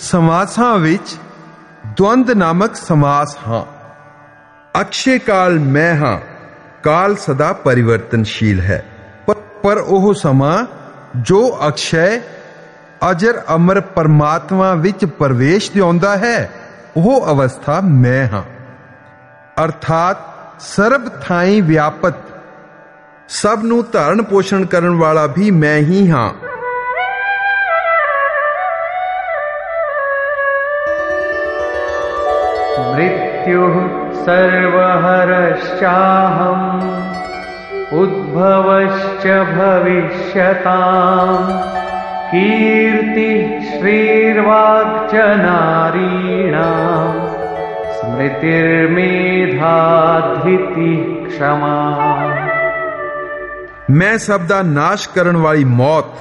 ਸਮਾਸਾਂ ਵਿੱਚ ਦਵੰਦ ਨਾਮਕ ਸਮਾਸ ਹਾਂ ਅਕਸ਼ੇ ਕਾਲ ਮੈਂ ਹਾਂ ਕਾਲ ਸਦਾ ਪਰਿਵਰਤਨਸ਼ੀਲ ਹੈ ਪਰ- ਪਰ ਉਹ ਸਮਾਂ ਜੋ ਅਕਸ਼ੈ ਅਜਰ ਅਮਰ ਪਰਮਾਤਮਾ ਵਿੱਚ ਪ੍ਰਵੇਸ਼ ਦਿਉਂਦਾ ਹੈ ਉਹ ਅਵਸਥਾ ਮੈਂ ਹਾਂ ਅਰਥਾਤ ਸਰਬ ਥਾਈ ਵਿਆਪਤ ਸਭ ਨੂੰ ਧਾਰਨ ਪੋਸ਼ਣ ਕਰਨ ਵਾਲਾ ਵੀ ਮੈਂ ਹੀ ਹਾਂ मृत्युः सर्वहरश्चाहम् उद्भवश्च भविष्यताम् कीर्तिः श्रीर्वाक्च नारीणाम् स्मृतिर्मेधा धृतिः क्षमा ਮੈਂ ਸਭ ਦਾ ਨਾਸ਼ ਕਰਨ ਵਾਲੀ ਮੌਤ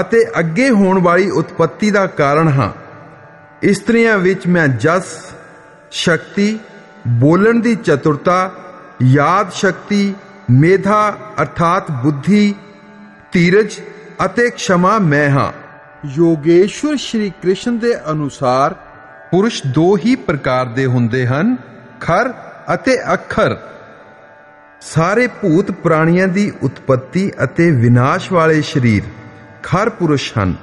ਅਤੇ ਅੱਗੇ ਹੋਣ ਵਾਲੀ ਉਤਪਤੀ ਦਾ ਕਾਰਨ ਹਾਂ ਇਸਤਰੀਆਂ ਵਿੱਚ ਮੈਂ ਜਸ ਸ਼ਕਤੀ ਬੋਲਣ ਦੀ ਚਤੁਰਤਾ ਯਾਦ ਸ਼ਕਤੀ ਮੇਧਾ ਅਰਥਾਤ ਬੁੱਧੀ ਧੀਰਜ ਅਤੇ ਖਸ਼ਮਾ ਮੈਂ ਹਾਂ। ਯੋਗੇਸ਼ਵਰ ਸ਼੍ਰੀ ਕ੍ਰਿਸ਼ਨ ਦੇ ਅਨੁਸਾਰ ਪੁਰਸ਼ ਦੋ ਹੀ ਪ੍ਰਕਾਰ ਦੇ ਹੁੰਦੇ ਹਨ ਖਰ ਅਤੇ ਅਖਰ। ਸਾਰੇ ਭੂਤ ਪ੍ਰਾਣੀਆਂ ਦੀ ਉਤਪਤੀ ਅਤੇ ਵਿਨਾਸ਼ ਵਾਲੇ ਸਰੀਰ ਖਰ ਪੁਰਸ਼ ਹਨ।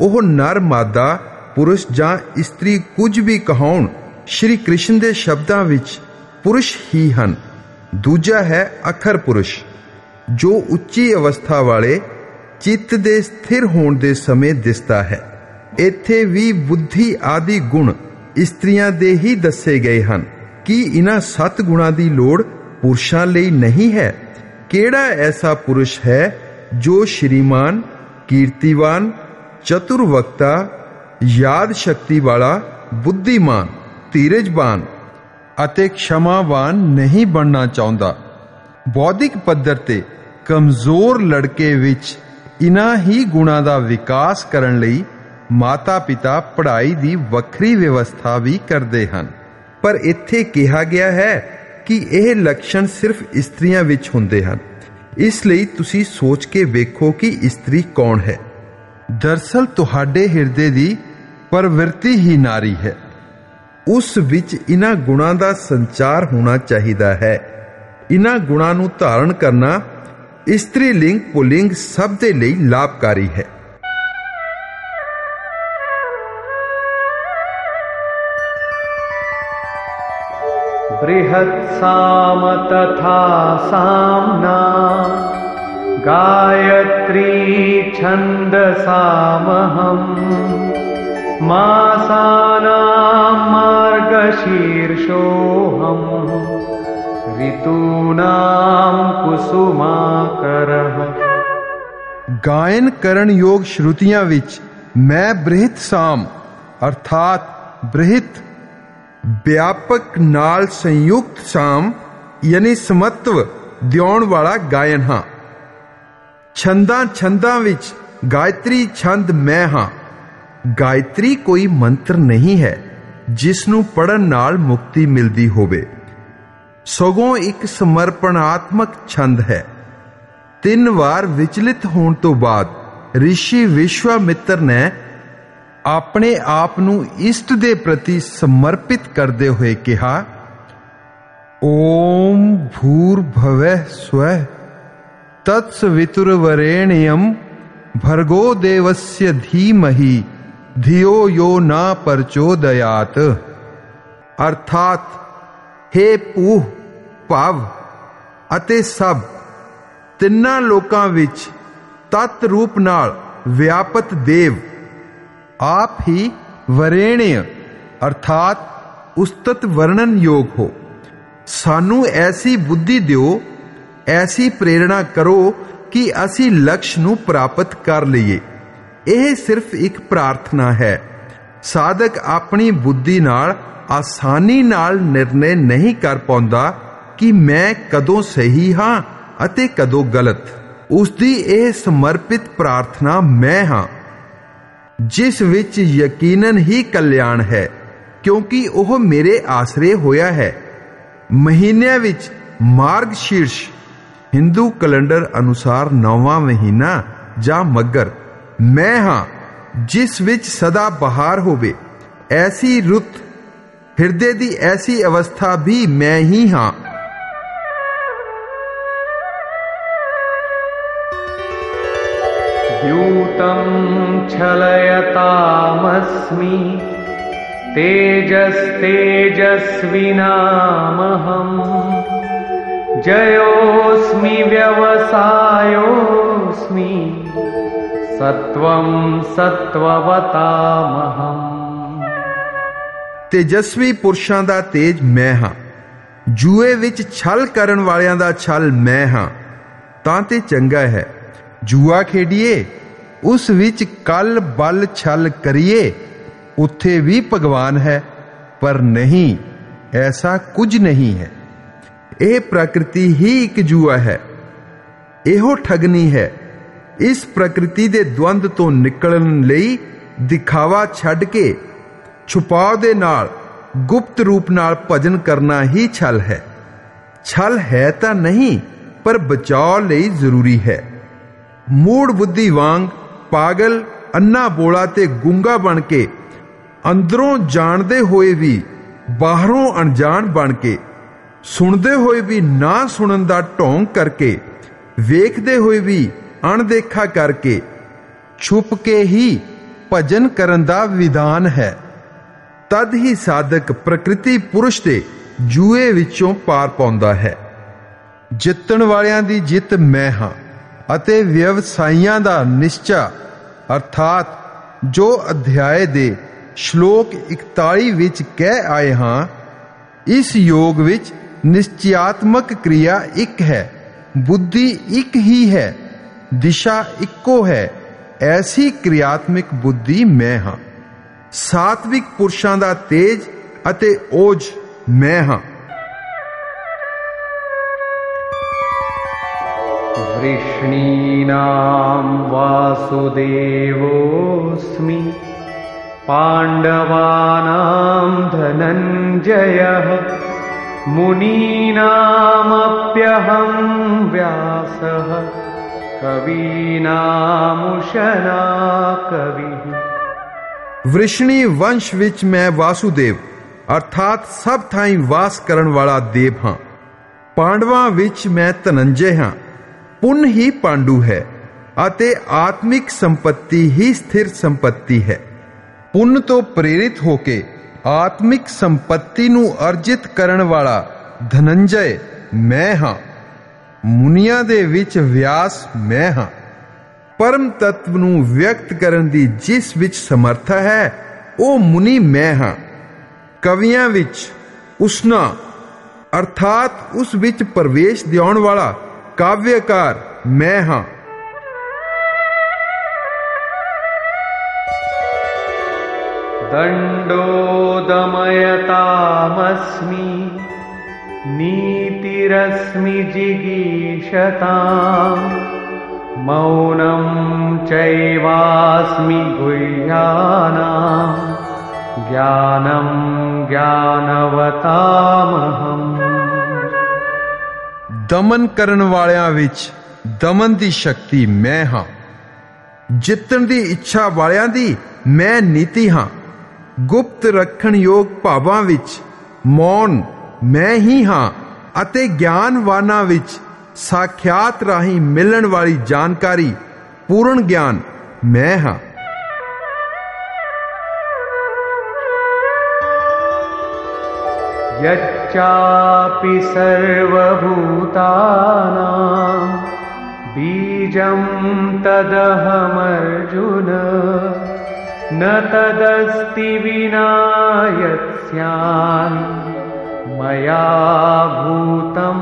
ਉਹ ਨਰ ਮਾਦਾ ਪੁਰਸ਼ ਜਾਂ ਇਸਤਰੀ ਕੁਝ ਵੀ ਕਹਾਉਣ ਸ਼੍ਰੀ ਕ੍ਰਿਸ਼ਨ ਦੇ ਸ਼ਬਦਾਂ ਵਿੱਚ ਪੁਰਸ਼ ਹੀ ਹਨ। ਦੂਜਾ ਹੈ ਅਖਰ ਪੁਰਸ਼, ਜੋ ਉੱਚੀ ਅਵਸਥਾ ਵਾਲੇ ਚਿੱਤ ਦੇ ਸਥਿਰ ਹੋਣ ਦੇ ਸਮੇਂ ਦਿਸਦਾ ਹੈ। ਇੱਥੇ ਵੀ ਬੁੱਧੀ ਆਦਿ ਗੁਣ ਇਸਤਰੀਆਂ ਦੇ ਹੀ ਦੱਸੇ ਗਏ ਹਨ। ਕਿ ਇਹਨਾਂ ਸੱਤ ਗੁਣਾਂ ਦੀ ਲੋੜ ਪੁਰਸ਼ਾਂ ਲਈ ਨਹੀਂ ਹੈ? ਕਿਹੜਾ ਐਸਾ ਪੁਰਸ਼ ਹੈ ਜੋ ਸ਼੍ਰੀਮਾਨ, ਕੀਰਤੀਵਾਨ, ਚਤੁਰਵਕਤਾ ਯਾਦ ਸ਼ਕਤੀ ਵਾਲਾ, ਬੁੱਧੀਮਾਨ? ਧੀਰਜਵਾਨ ਅਤੇ ਖਸ਼ਮਾਵਾਨ ਨਹੀਂ ਬਣਨਾ ਚਾਹੁੰਦਾ। ਬੌਧਿਕ ਪੱਧਰ ਤੇ ਕਮਜ਼ੋਰ ਲੜਕੇ ਵਿੱਚ ਇਨ੍ਹਾਂ ਹੀ ਗੁਣਾਂ ਦਾ ਵਿਕਾਸ ਕਰਨ ਲਈ ਮਾਤਾ-ਪਿਤਾ ਪੜ੍ਹਾਈ ਦੀ ਵੱਖਰੀ ਵਿਵਸਥਾ ਵੀ ਕਰਦੇ ਹਨ। ਪਰ ਇੱਥੇ ਕਿਹਾ ਗਿਆ ਹੈ ਕਿ ਇਹ ਲੱਛਣ ਸਿਰਫ ਇਸਤਰੀਆਂ ਵਿੱਚ ਹੁੰਦੇ ਹਨ। ਇਸ ਲਈ ਤੁਸੀਂ ਸੋਚ ਕੇ ਵੇਖੋ ਕਿ ਇਸਤਰੀ ਕੌਣ ਹੈ। ਦਰਸਲ ਤੁਹਾਡੇ ਹਿਰਦੇ ਦੀ ਪ੍ਰਵਿਰਤੀ ਹੀ ਨਾਰੀ ਹੈ। ਉਸ ਵਿੱਚ ਇਹਨਾਂ ਗੁਣਾਂ ਦਾ ਸੰਚਾਰ ਹੋਣਾ ਚਾਹੀਦਾ ਹੈ ਇਹਨਾਂ ਗੁਣਾਂ ਨੂੰ ਧਾਰਨ ਕਰਨਾ ਇਸਤਰੀ ਲਿੰਗ ਪੁਲਿੰਗ ਸਭ ਦੇ ਲਈ ਲਾਭਕਾਰੀ ਹੈ बृहत्साम तथा साम्ना गायत्री छन्दसामहम् मासानां मार्गशीर्षोऽहम् ऋतूनां कुसुमाकरः ਗਾਇਨ ਕਰਨ ਯੋਗ ਸ਼ਰੂਤੀਆਂ ਵਿੱਚ ਮੈਂ ਬ੍ਰਿਹਤ ਸਾਮ ਅਰਥਾਤ ਬ੍ਰਿਹਤ ਵਿਆਪਕ ਨਾਲ ਸੰਯੁਕਤ ਸਾਮ ਯਾਨੀ ਸਮਤਵ ਦਿਉਣ ਵਾਲਾ ਗਾਇਨ ਹਾਂ ਛੰਦਾਂ ਛੰਦਾਂ ਵਿੱਚ ਗਾਇਤਰੀ ਛੰਦ ਮੈਂ ਹਾਂ ਗਾਇਤਰੀ ਕੋਈ ਮੰਤਰ ਨਹੀਂ ਹੈ ਜਿਸ ਨੂੰ ਪੜਨ ਨਾਲ ਮੁਕਤੀ ਮਿਲਦੀ ਹੋਵੇ। ਸਗੋਂ ਇੱਕ ਸਮਰਪਣਾਤਮਕ ਛੰਦ ਹੈ। ਤਿੰਨ ਵਾਰ ਵਿਚਲਿਤ ਹੋਣ ਤੋਂ ਬਾਅਦ ઋષਿ ਵਿਸ਼ਵਾਮਿੱਤਰ ਨੇ ਆਪਣੇ ਆਪ ਨੂੰ ਇਸ਼ਟ ਦੇ ਪ੍ਰਤੀ ਸਮਰਪਿਤ ਕਰਦੇ ਹੋਏ ਕਿਹਾ, ਓਮ ਭੂਰ ਭਵੈ ਸਵੈ ਤਤਸਵਿਤੁਰਵਰੇਣਿਯਮ ਭਰਗੋ ਦੇਵस्य ਧੀਮਹੀ ਧਿਓ ਯੋ ਨਾ ਪਰਚੋਦਯਾਤ ਅਰਥਾਤ हे ਪੂਹ ਭਵ ਅਤੇ ਸਭ ਤਿੰਨਾਂ ਲੋਕਾਂ ਵਿੱਚ ਤਤ ਰੂਪ ਨਾਲ ਵਿਆਪਤ ਦੇਵ ਆਪ ਹੀ ਵਰੇਣਯ ਅਰਥਾਤ ਉਸਤਤ ਵਰਣਨ ਯੋਗ ਹੋ ਸਾਨੂੰ ਐਸੀ ਬੁੱਧੀ ਦਿਓ ਐਸੀ ਪ੍ਰੇਰਣਾ ਕਰੋ ਕਿ ਅਸੀਂ ਲਕਸ਼ ਨੂੰ ਪ੍ਰਾਪਤ ਕਰ ਲਈਏ ਇਹ ਸਿਰਫ ਇੱਕ ਪ੍ਰਾਰਥਨਾ ਹੈ। ਸਾਧਕ ਆਪਣੀ ਬੁੱਧੀ ਨਾਲ ਆਸਾਨੀ ਨਾਲ ਨਿਰਣੇ ਨਹੀਂ ਕਰ ਪਾਉਂਦਾ ਕਿ ਮੈਂ ਕਦੋਂ ਸਹੀ ਹਾਂ ਅਤੇ ਕਦੋਂ ਗਲਤ। ਉਸ ਦੀ ਇਹ ਸਮਰਪਿਤ ਪ੍ਰਾਰਥਨਾ ਮੈਂ ਹਾਂ। ਜਿਸ ਵਿੱਚ ਯਕੀਨਨ ਹੀ ਕਲਿਆਣ ਹੈ, ਕਿਉਂਕਿ ਉਹ ਮੇਰੇ ਆਸਰੇ ਹੋਇਆ ਹੈ। ਮਹੀਨਿਆਂ ਵਿੱਚ ਮਾਰਗ ਸ਼ੀਰਸ਼ ਹਿੰਦੂ ਕੈਲੰਡਰ ਅਨੁਸਾਰ ਨੌਵਾਂ ਮਹੀਨਾ ਜਾਂ ਮੱਗਰ। ਮੈਂ ਹਾਂ ਜਿਸ ਵਿੱਚ ਸਦਾ ਬਹਾਰ ਹੋਵੇ ਐਸੀ ਰੁੱਤ ਹਿਰਦੇ ਦੀ ਐਸੀ ਅਵਸਥਾ ਵੀ ਮੈਂ ਹੀ ਹਾਂ द्यूतं छलयतामस्मि तेजस्तेजस्विनामहम् जयोऽस्मि व्यवसायोऽस्मि सत्त्वं सत्त्ववतामहम् ਤੇਜਸਵੀ ਪੁਰਸ਼ਾਂ ਦਾ ਤੇਜ ਮੈਂ ਹਾਂ ਜੂਏ ਵਿੱਚ ਛਲ ਕਰਨ ਵਾਲਿਆਂ ਦਾ ਛਲ ਮੈਂ ਹਾਂ ਤਾਂ ਤੇ ਚੰਗਾ ਹੈ ਜੂਆ ਖੇਡੀਏ ਉਸ ਵਿੱਚ ਕਲ ਬਲ ਛਲ ਕਰੀਏ ਉੱਥੇ ਵੀ ਭਗਵਾਨ ਹੈ ਪਰ ਨਹੀਂ ਐਸਾ ਕੁਝ ਨਹੀਂ ਹੈ ਇਹ ਪ੍ਰਕਿਰਤੀ ਹੀ ਇੱਕ ਜੂਆ ਹੈ ਇਹੋ ਠਗਨੀ ਹੈ ਇਸ ਪ੍ਰਕਿਰਤੀ ਦੇ ਦਵੰਦ ਤੋਂ ਨਿਕਲਣ ਲਈ ਦਿਖਾਵਾ ਛੱਡ ਕੇ ਛੁਪਾਅ ਦੇ ਨਾਲ ਗੁਪਤ ਰੂਪ ਨਾਲ ਭਜਨ ਕਰਨਾ ਹੀ ਛਲ ਹੈ। ਛਲ ਹੈ ਤਾਂ ਨਹੀਂ, ਪਰ ਬਚਾਅ ਲਈ ਜ਼ਰੂਰੀ ਹੈ। ਮੂੜ ਬੁੱਧੀ ਵਾਂਗ ਪਾਗਲ ਅੰਨਾ ਬੋਲਾ ਤੇ ਗੁੰਗਾ ਬਣ ਕੇ ਅੰਦਰੋਂ ਜਾਣਦੇ ਹੋਏ ਵੀ ਬਾਹਰੋਂ ਅਣਜਾਣ ਬਣ ਕੇ, ਸੁਣਦੇ ਹੋਏ ਵੀ ਨਾ ਸੁਣਨ ਦਾ ਢੋਂਗ ਕਰਕੇ, ਵੇਖਦੇ ਹੋਏ ਵੀ ਅਣਦੇਖਾ ਕਰਕੇ ਛੁਪ ਕੇ ਹੀ ਭਜਨ ਕਰਨ ਦਾ ਵਿਧਾਨ ਹੈ। ਤਦ ਹੀ ਸਾਧਕ ਪ੍ਰਕਿਰਤੀ ਪੁਰਸ਼ ਦੇ ਜੂਏ ਵਿੱਚੋਂ ਪਾਰ ਪਾਉਂਦਾ ਹੈ। ਜਿੱਤਣ ਵਾਲਿਆਂ ਦੀ ਜਿੱਤ ਮੈਂ ਹਾਂ ਅਤੇ ਵਿਵਸਾਈਆਂ ਦਾ ਨਿਸ਼ਚਾ, ਅਰਥਾਤ ਜੋ ਅਧਿਆਏ ਦੇ ਸ਼ਲੋਕ 41 ਵਿੱਚ ਕਹਿ ਆਏ ਹਾਂ, ਇਸ ਯੋਗ ਵਿੱਚ ਨਿਸ਼ਚਿਆਤਮਕ ਕਿਰਿਆ ਇੱਕ ਹੈ, ਬੁੱਧੀ ਇੱਕ ਹੀ ਹੈ। ਦਿਸ਼ਾ ਇੱਕੋ ਹੈ ਐਸੀ ਕਿਰਿਆਤਮਕ ਬੁੱਧੀ ਮੈਂ ਹਾਂ ਸਾਤਵਿਕ ਪੁਰਸ਼ਾਂ ਦਾ ਤੇਜ ਅਤੇ ਓਜ ਮੈਂ ਹਾਂ वृष्णीनां वासुदेवोऽस्मि पाण्डवानां धनञ्जयः मुनीनामप्यहं व्यासः कवीनामुशना कवि वृष्णी वंश ਵਿੱਚ ਮੈਂ ਵਾਸੂਦੇਵ, ਅਰਥਾਤ ਸਭ ਥਾਈਂ ਵਾਸ ਕਰਨ ਵਾਲਾ ਦੇਵ ਹਾਂ। ਪਾਂਡਵਾਂ ਵਿੱਚ ਮੈਂ ਤਨੰਜੇ ਹਾਂ। ਪੁੰਨ ਹੀ ਪਾਂਡੂ ਹੈ ਅਤੇ ਆਤਮਿਕ ਸੰਪਤੀ ਹੀ ਸਥਿਰ ਸੰਪਤੀ ਹੈ। ਪੁੰਨ ਤੋਂ ਪ੍ਰੇਰਿਤ ਹੋ ਕੇ ਆਤਮਿਕ ਸੰਪਤੀ ਨੂੰ ਅਰਜਿਤ ਕਰਨ ਵਾਲਾ ਧਨੰਜੈ ਮੈਂ ਹਾਂ। ਮੁਨੀਆਂ ਦੇ ਵਿੱਚ ਵਿਆਸ ਮੈਂ ਹਾਂ। ਪਰਮ ਤਤਵ ਨੂੰ ਵਿਅਕਤ ਕਰਨ ਦੀ ਜਿਸ ਵਿੱਚ ਸਮਰੱਥਾ ਹੈ, ਉਹ ਮੁਨੀ ਮੈਂ ਹਾਂ। ਕਵੀਆਂ ਵਿੱਚ ਉਸਨਾ, ਅਰਥਾਤ ਉਸ ਵਿੱਚ ਪ੍ਰਵੇਸ਼ ਦਿਵਾਉਣ ਵਾਲਾ ਕਾਵਿਆਕਾਰ ਮੈਂ ਹਾਂ। ਦੰਡੋ दण्डोदमयतामस्मि नीतिरस्मि जिगीषताम् मौनं चैवास्मि गुह्यानाम् ज्ञानं ज्ञानवतामहम् ਦਮਨ ਕਰਨ ਵਾਲਿਆਂ ਵਿੱਚ ਦਮਨ ਦੀ ਸ਼ਕਤੀ ਮੈਂ ਹਾਂ ਜਿੱਤਣ ਦੀ ਇੱਛਾ ਵਾਲਿਆਂ ਦੀ ਮੈਂ ਨੀਤੀ ਹਾਂ ਗੁਪਤ ਰੱਖਣ ਯੋਗ ਭਾਵਾਂ ਵਿੱਚ ਮੌਨ ਮੈਂ ਹੀ ਹਾਂ ਅਤੇ ਗਿਆਨਵਾਨਾਂ ਵਿੱਚ ਸਾਖਿਆਤ ਰਾਹੀਂ ਮਿਲਣ ਵਾਲੀ ਜਾਣਕਾਰੀ ਪੂਰਨ ਗਿਆਨ ਮੈਂ ਹਾਂ यच्चापि सर्वभूतानां बीजं तदहमर्जुन न तदस्ति विना यत्स्यान् मया भूतं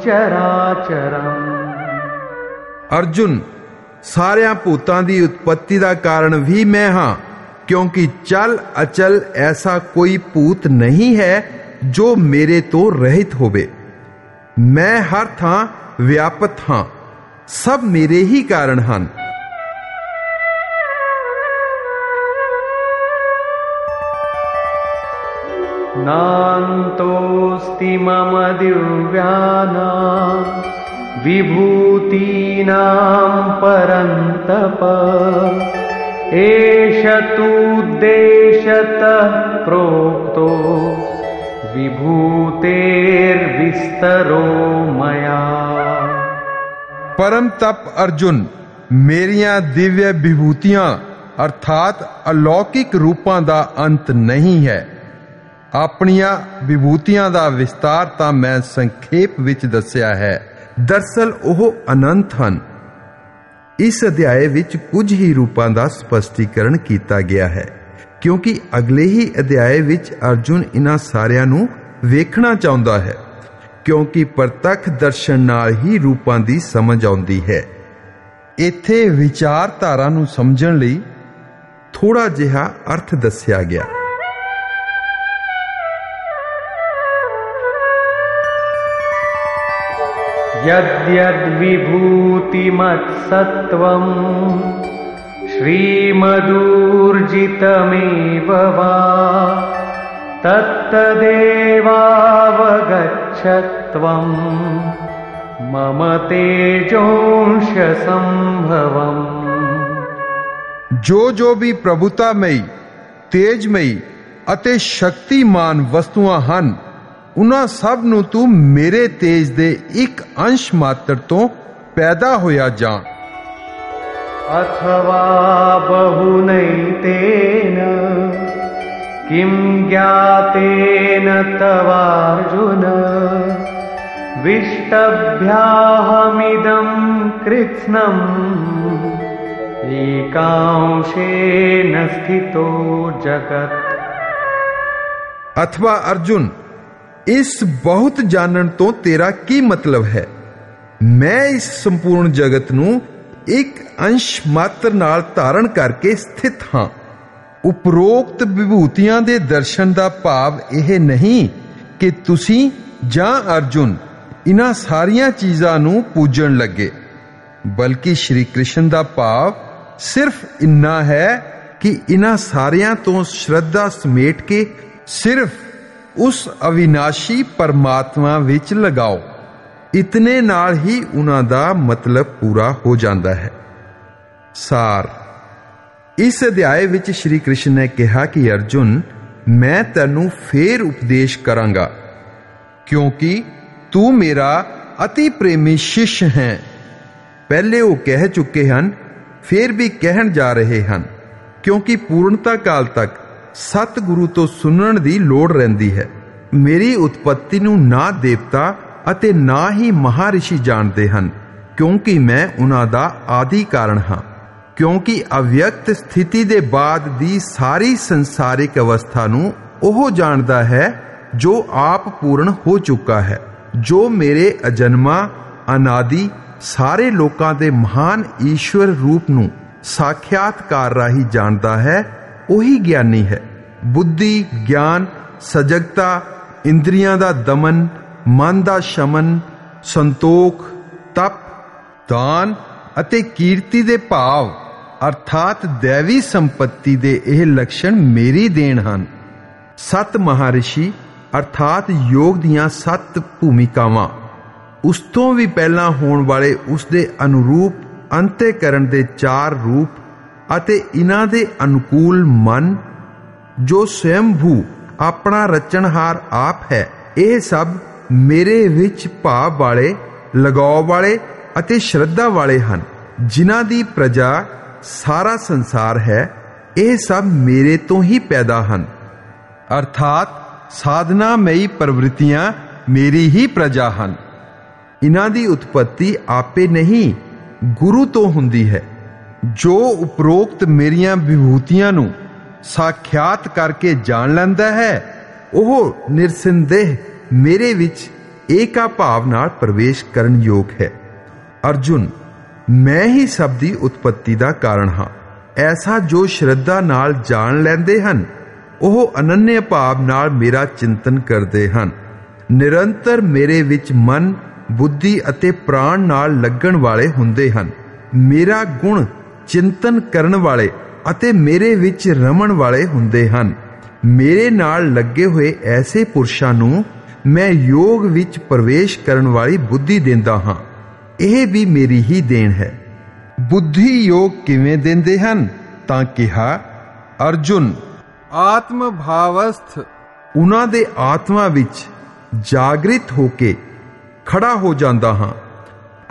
चराचरम् ਅਰਜੁਨ ਸਾਰਿਆਂ ਭੂਤਾਂ ਦੀ ਉਤਪਤੀ ਦਾ ਕਾਰਨ ਵੀ ਮੈਂ ਹਾਂ ਕਿਉਂਕਿ ਚਲ ਅਚਲ ਐਸਾ ਕੋਈ ਭੂਤ ਨਹੀਂ ਹੈ ਜੋ ਮੇਰੇ ਤੋਂ ਰਹਿਤ ਹੋਵੇ ਮੈਂ ਹਰ ਥਾਂ ਵਿਆਪਤ ਹਾਂ ਸਭ ਮੇਰੇ ਹੀ ਕਾਰਨ ਹਨ नान्तोऽस्ति मम दिव्यानां विभूतीनां परन्तप एष तूद्देशतः प्रोक्तो विभूतेर्विस्तरो मया ਪਰਮ ਤਪ ਅਰਜੁਨ ਮੇਰੀਆਂ ਦਿਵਯ ਵਿਭੂਤੀਆਂ ਅਰਥਾਤ ਅਲੌਕਿਕ ਰੂਪਾਂ ਦਾ ਅੰਤ ਨਹੀਂ ਹੈ ਆਪਣੀਆਂ ਵਿਭੂਤੀਆਂ ਦਾ ਵਿਸਤਾਰ ਤਾਂ ਮੈਂ ਸੰਖੇਪ ਵਿੱਚ ਦੱਸਿਆ ਹੈ। ਦਰਸਲ ਉਹ ਅਨੰਤ ਹਨ। ਇਸ ਅਧਿਆਏ ਵਿੱਚ ਕੁਝ ਹੀ ਰੂਪਾਂ ਦਾ ਸਪਸ਼ਟੀਕਰਨ ਕੀਤਾ ਗਿਆ ਹੈ। ਕਿਉਂਕਿ ਅਗਲੇ ਹੀ ਅਧਿਆਏ ਵਿੱਚ ਅਰਜੁਨ ਇਹਨਾਂ ਸਾਰਿਆਂ ਨੂੰ ਵੇਖਣਾ ਚਾਹੁੰਦਾ ਹੈ, ਕਿਉਂਕਿ ਪ੍ਰਤੱਖ ਦਰਸ਼ਨ ਨਾਲ ਹੀ ਰੂਪਾਂ ਦੀ ਸਮਝ ਆਉਂਦੀ ਹੈ। ਇੱਥੇ ਵਿਚਾਰਧਾਰਾ ਨੂੰ ਸਮਝਣ ਲਈ ਥੋੜਾ ਜਿਹਾ ਅਰਥ ਦੱਸਿਆ ਗਿਆ। यद्यद्विभूतिमत्सत्त्वम् श्रीमदूर्जितमेव वा तत्तदेवावगच्छत्वम् मम तेजोंशसम्भवम् ਜੋ ਜੋ ਵੀ ਪ੍ਰਭੁਤਾਮਈ ਤੇਜਮਈ ਅਤੇ ਸ਼ਕਤੀਮਾਨ ਵਸਤੂਆਂ ਹਨ ਉਹਨਾਂ ਸਭ ਨੂੰ ਤੂੰ ਮੇਰੇ ਤੇਜ ਦੇ ਇੱਕ ਅੰਸ਼ ਮਾਤਰ ਤੋਂ ਪੈਦਾ ਹੋਇਆ ਜਾਣ अथवा बहुनैतेन किं ज्ञातेन तवार्जुन विष्टभ्याहमिदं कृत्स्नम् एकांशेन स्थितो जगत् ਅਥਵਾ ਅਰਜੁਨ ਇਸ ਬਹੁਤ ਜਾਣਨ ਤੋਂ ਤੇਰਾ ਕੀ ਮਤਲਬ ਹੈ? ਮੈਂ ਇਸ ਸੰਪੂਰਨ ਜਗਤ ਨੂੰ ਇੱਕ ਅੰਸ਼ ਮਾਤਰ ਨਾਲ ਧਾਰਨ ਕਰਕੇ ਸਥਿਤ ਹਾਂ। ਉਪਰੋਕਤ ਵਿਭੂਤੀਆਂ ਦੇ ਦਰਸ਼ਨ ਦਾ ਭਾਵ ਇਹ ਨਹੀਂ ਕਿ ਤੁਸੀਂ ਜਾਂ ਅਰਜੁਨ ਇਹਨਾਂ ਸਾਰੀਆਂ ਚੀਜ਼ਾਂ ਨੂੰ ਪੂਜਣ ਲੱਗੇ, ਬਲਕਿ ਸ਼੍ਰੀ ਕ੍ਰਿਸ਼ਨ ਦਾ ਭਾਵ ਸਿਰਫ ਇੰਨਾ ਹੈ ਕਿ ਇਹਨਾਂ ਸਾਰਿਆਂ ਤੋਂ ਸ਼ਰਧਾ ਸਮੇਟ ਕੇ ਸਿਰਫ ਉਸ ਅਵਿਨਾਸ਼ੀ ਪਰਮਾਤਮਾ ਵਿੱਚ ਲਗਾਓ। ਇਤਨੇ ਨਾਲ ਹੀ ਉਹਨਾਂ ਦਾ ਮਤਲਬ ਪੂਰਾ ਹੋ ਜਾਂਦਾ ਹੈ। ਸਾਰ, ਇਸ ਅਧਿਆਏ ਵਿੱਚ ਸ਼੍ਰੀ ਕ੍ਰਿਸ਼ਨ ਨੇ ਕਿਹਾ ਕਿ ਅਰਜੁਨ, ਮੈਂ ਤੈਨੂੰ ਫੇਰ ਉਪਦੇਸ਼ ਕਰਾਂਗਾ, ਕਿਉਂਕਿ ਤੂੰ ਮੇਰਾ ਅਤੀ ਪ੍ਰੇਮੀ ਸ਼ਿਸ਼ ਹੈ। ਪਹਿਲੇ ਉਹ ਕਹਿ ਚੁੱਕੇ ਹਨ, ਫੇਰ ਵੀ ਕਹਿਣ ਜਾ ਰਹੇ ਹਨ, ਕਿਉਂਕਿ ਪੂਰਨਤਾ ਕਾਲ ਤੱਕ ਸਤਿਗੁਰੂ ਤੋਂ ਸੁਣਨ ਦੀ ਲੋੜ ਰਹਿੰਦੀ ਹੈ। ਮੇਰੀ ਉਤਪਤੀ ਨੂੰ ਨਾ ਦੇਵਤਾ ਅਤੇ ਨਾ ਹੀ ਮਹਾਰਿਸ਼ੀ ਜਾਣਦੇ ਹਨ, ਕਿਉਂਕਿ ਮੈਂ ਉਹਨਾਂ ਦਾ ਆਦੀ ਕਾਰਨ ਹਾਂ। ਕਿਉਂਕਿ ਅਵਿਅਕਤ ਸਥਿਤੀ ਦੇ ਬਾਅਦ ਦੀ ਸਾਰੀ ਸੰਸਾਰਿਕ ਅਵਸਥਾ ਨੂੰ ਉਹ ਜਾਣਦਾ ਹੈ, ਜੋ ਆਪ ਪੂਰਨ ਹੋ ਚੁੱਕਾ ਹੈ, ਜੋ ਮੇਰੇ ਅਜਨਮਾ, ਅਨਾਦੀ, ਸਾਰੇ ਲੋਕਾਂ ਦੇ ਮਹਾਨ ਈਸ਼ਵਰ ਰੂਪ ਨੂੰ ਸਾਖਿਆਤਕਾਰ ਰਾਹੀਂ ਜਾਣਦਾ ਹੈ ਉਹੀ ਗਿਆਨੀ ਹੈ। ਬੁੱਧੀ, ਗਿਆਨ, ਸਜਗਤਾ, ਇੰਦਰੀਆਂ ਦਾ ਦਮਨ, ਮਨ ਦਾ ਸ਼ਮਨ, ਸੰਤੋਖ, ਤਪ, ਦਾਨ ਅਤੇ ਕੀਰਤੀ ਦੇ ਭਾਵ, ਅਰਥਾਤ ਦੇਵੀ ਸੰਪਤੀ ਦੇ ਇਹ ਲੱਛਣ ਮੇਰੀ ਦੇਣ ਹਨ। ਸਤ ਮਹਾਰਿਸ਼ੀ, ਅਰਥਾਤ ਯੋਗ ਦੀਆਂ ਸੱਤ ਭੂਮਿਕਾਵਾਂ। ਉਸ ਤੋਂ ਵੀ ਪਹਿਲਾਂ ਹੋਣ ਵਾਲੇ ਉਸ ਦੇ ਅਨੁਰੂਪ, ਅੰਤੇਕਰਨ ਦੇ ਚਾਰ ਰੂਪ ਅਤੇ ਇਹਨਾਂ ਦੇ ਅਨੁਕੂਲ ਮਨ, ਜੋ ਸਵੈੰਭੂ ਆਪਣਾ ਰਚਨਹਾਰ ਆਪ ਹੈ, ਇਹ ਸਭ ਮੇਰੇ ਵਿੱਚ ਭਾਵ ਵਾਲੇ ਲਗਾਉ ਵਾਲੇ ਅਤੇ ਸ਼ਰਧਾ ਵਾਲੇ ਹਨ। ਜਿਨ੍ਹਾਂ ਦੀ ਪ੍ਰਜਾ ਸਾਰਾ ਸੰਸਾਰ ਹੈ, ਇਹ ਸਭ ਮੇਰੇ ਤੋਂ ਹੀ ਪੈਦਾ ਹਨ। ਅਰਥਾਤ ਸਾਧਨਾਮਈ ਮਈ ਮੇਰੀ ਹੀ ਪ੍ਰਜਾ ਹਨ। ਇਹਨਾਂ ਦੀ ਉਤਪਤੀ ਆਪੇ ਨਹੀਂ ਗੁਰੂ ਤੋਂ ਹੁੰਦੀ ਹੈ। ਜੋ ਉਪਰੋਕਤ ਮੇਰੀਆਂ ਵਿਭੂਤੀਆਂ ਨੂੰ ਸਾਖਿਆਤ ਕਰਕੇ ਜਾਣ ਲੈਂਦਾ ਹੈ, ਉਹ ਨਿਰਸੰਦੇਹ ਮੇਰੇ ਵਿੱਚ ਏਕਾ ਭਾਵ ਨਾਲ ਪ੍ਰਵੇਸ਼ ਕਰਨ ਯੋਗ ਹੈ। ਅਰਜੁਨ, ਮੈਂ ਹੀ ਸਭ ਦੀ ਉਤਪਤੀ ਦਾ ਕਾਰਨ ਹਾਂ। ਐਸਾ ਜੋ ਸ਼ਰਧਾ ਨਾਲ ਜਾਣ ਲੈਂਦੇ ਹਨ, ਉਹ ਅਨੰਨਯ ਭਾਵ ਨਾਲ ਮੇਰਾ ਚਿੰਤਨ ਕਰਦੇ ਹਨ। ਨਿਰੰਤਰ ਮੇਰੇ ਵਿੱਚ ਮਨ, ਬੁੱਧੀ ਅਤੇ ਪ੍ਰਾਣ ਨਾਲ ਲੱਗਣ ਵਾਲੇ ਹੁੰਦੇ ਹਨ। ਮੇਰਾ ਗੁਣ ਚਿੰਤਨ ਕਰਨ ਵਾਲੇ ਅਤੇ ਮੇਰੇ ਵਿੱਚ ਰਮਣ ਵਾਲੇ ਹੁੰਦੇ ਹਨ। ਮੇਰੇ ਨਾਲ ਲੱਗੇ ਹੋਏ ਐਸੇ ਪੁਰਸ਼ਾਂ ਨੂੰ ਮੈਂ ਯੋਗ ਵਿੱਚ ਪ੍ਰਵੇਸ਼ ਕਰਨ ਵਾਲੀ ਬੁੱਧੀ ਦਿੰਦਾ ਹਾਂ। ਇਹ ਵੀ ਮੇਰੀ ਹੀ ਦੇਣ ਹੈ। ਬੁੱਧੀ ਯੋਗ ਕਿਵੇਂ ਦਿੰਦੇ ਹਨ? ਤਾਂ ਕਿਹਾ, ਅਰਜੁਨ ਆਤਮ ਭਾਵਸਥ ਉਹਨਾਂ ਦੇ ਆਤਮਾ ਵਿੱਚ ਜਾਗਰਿਤ ਹੋ ਕੇ ਖੜਾ ਹੋ ਜਾਂਦਾ ਹਾਂ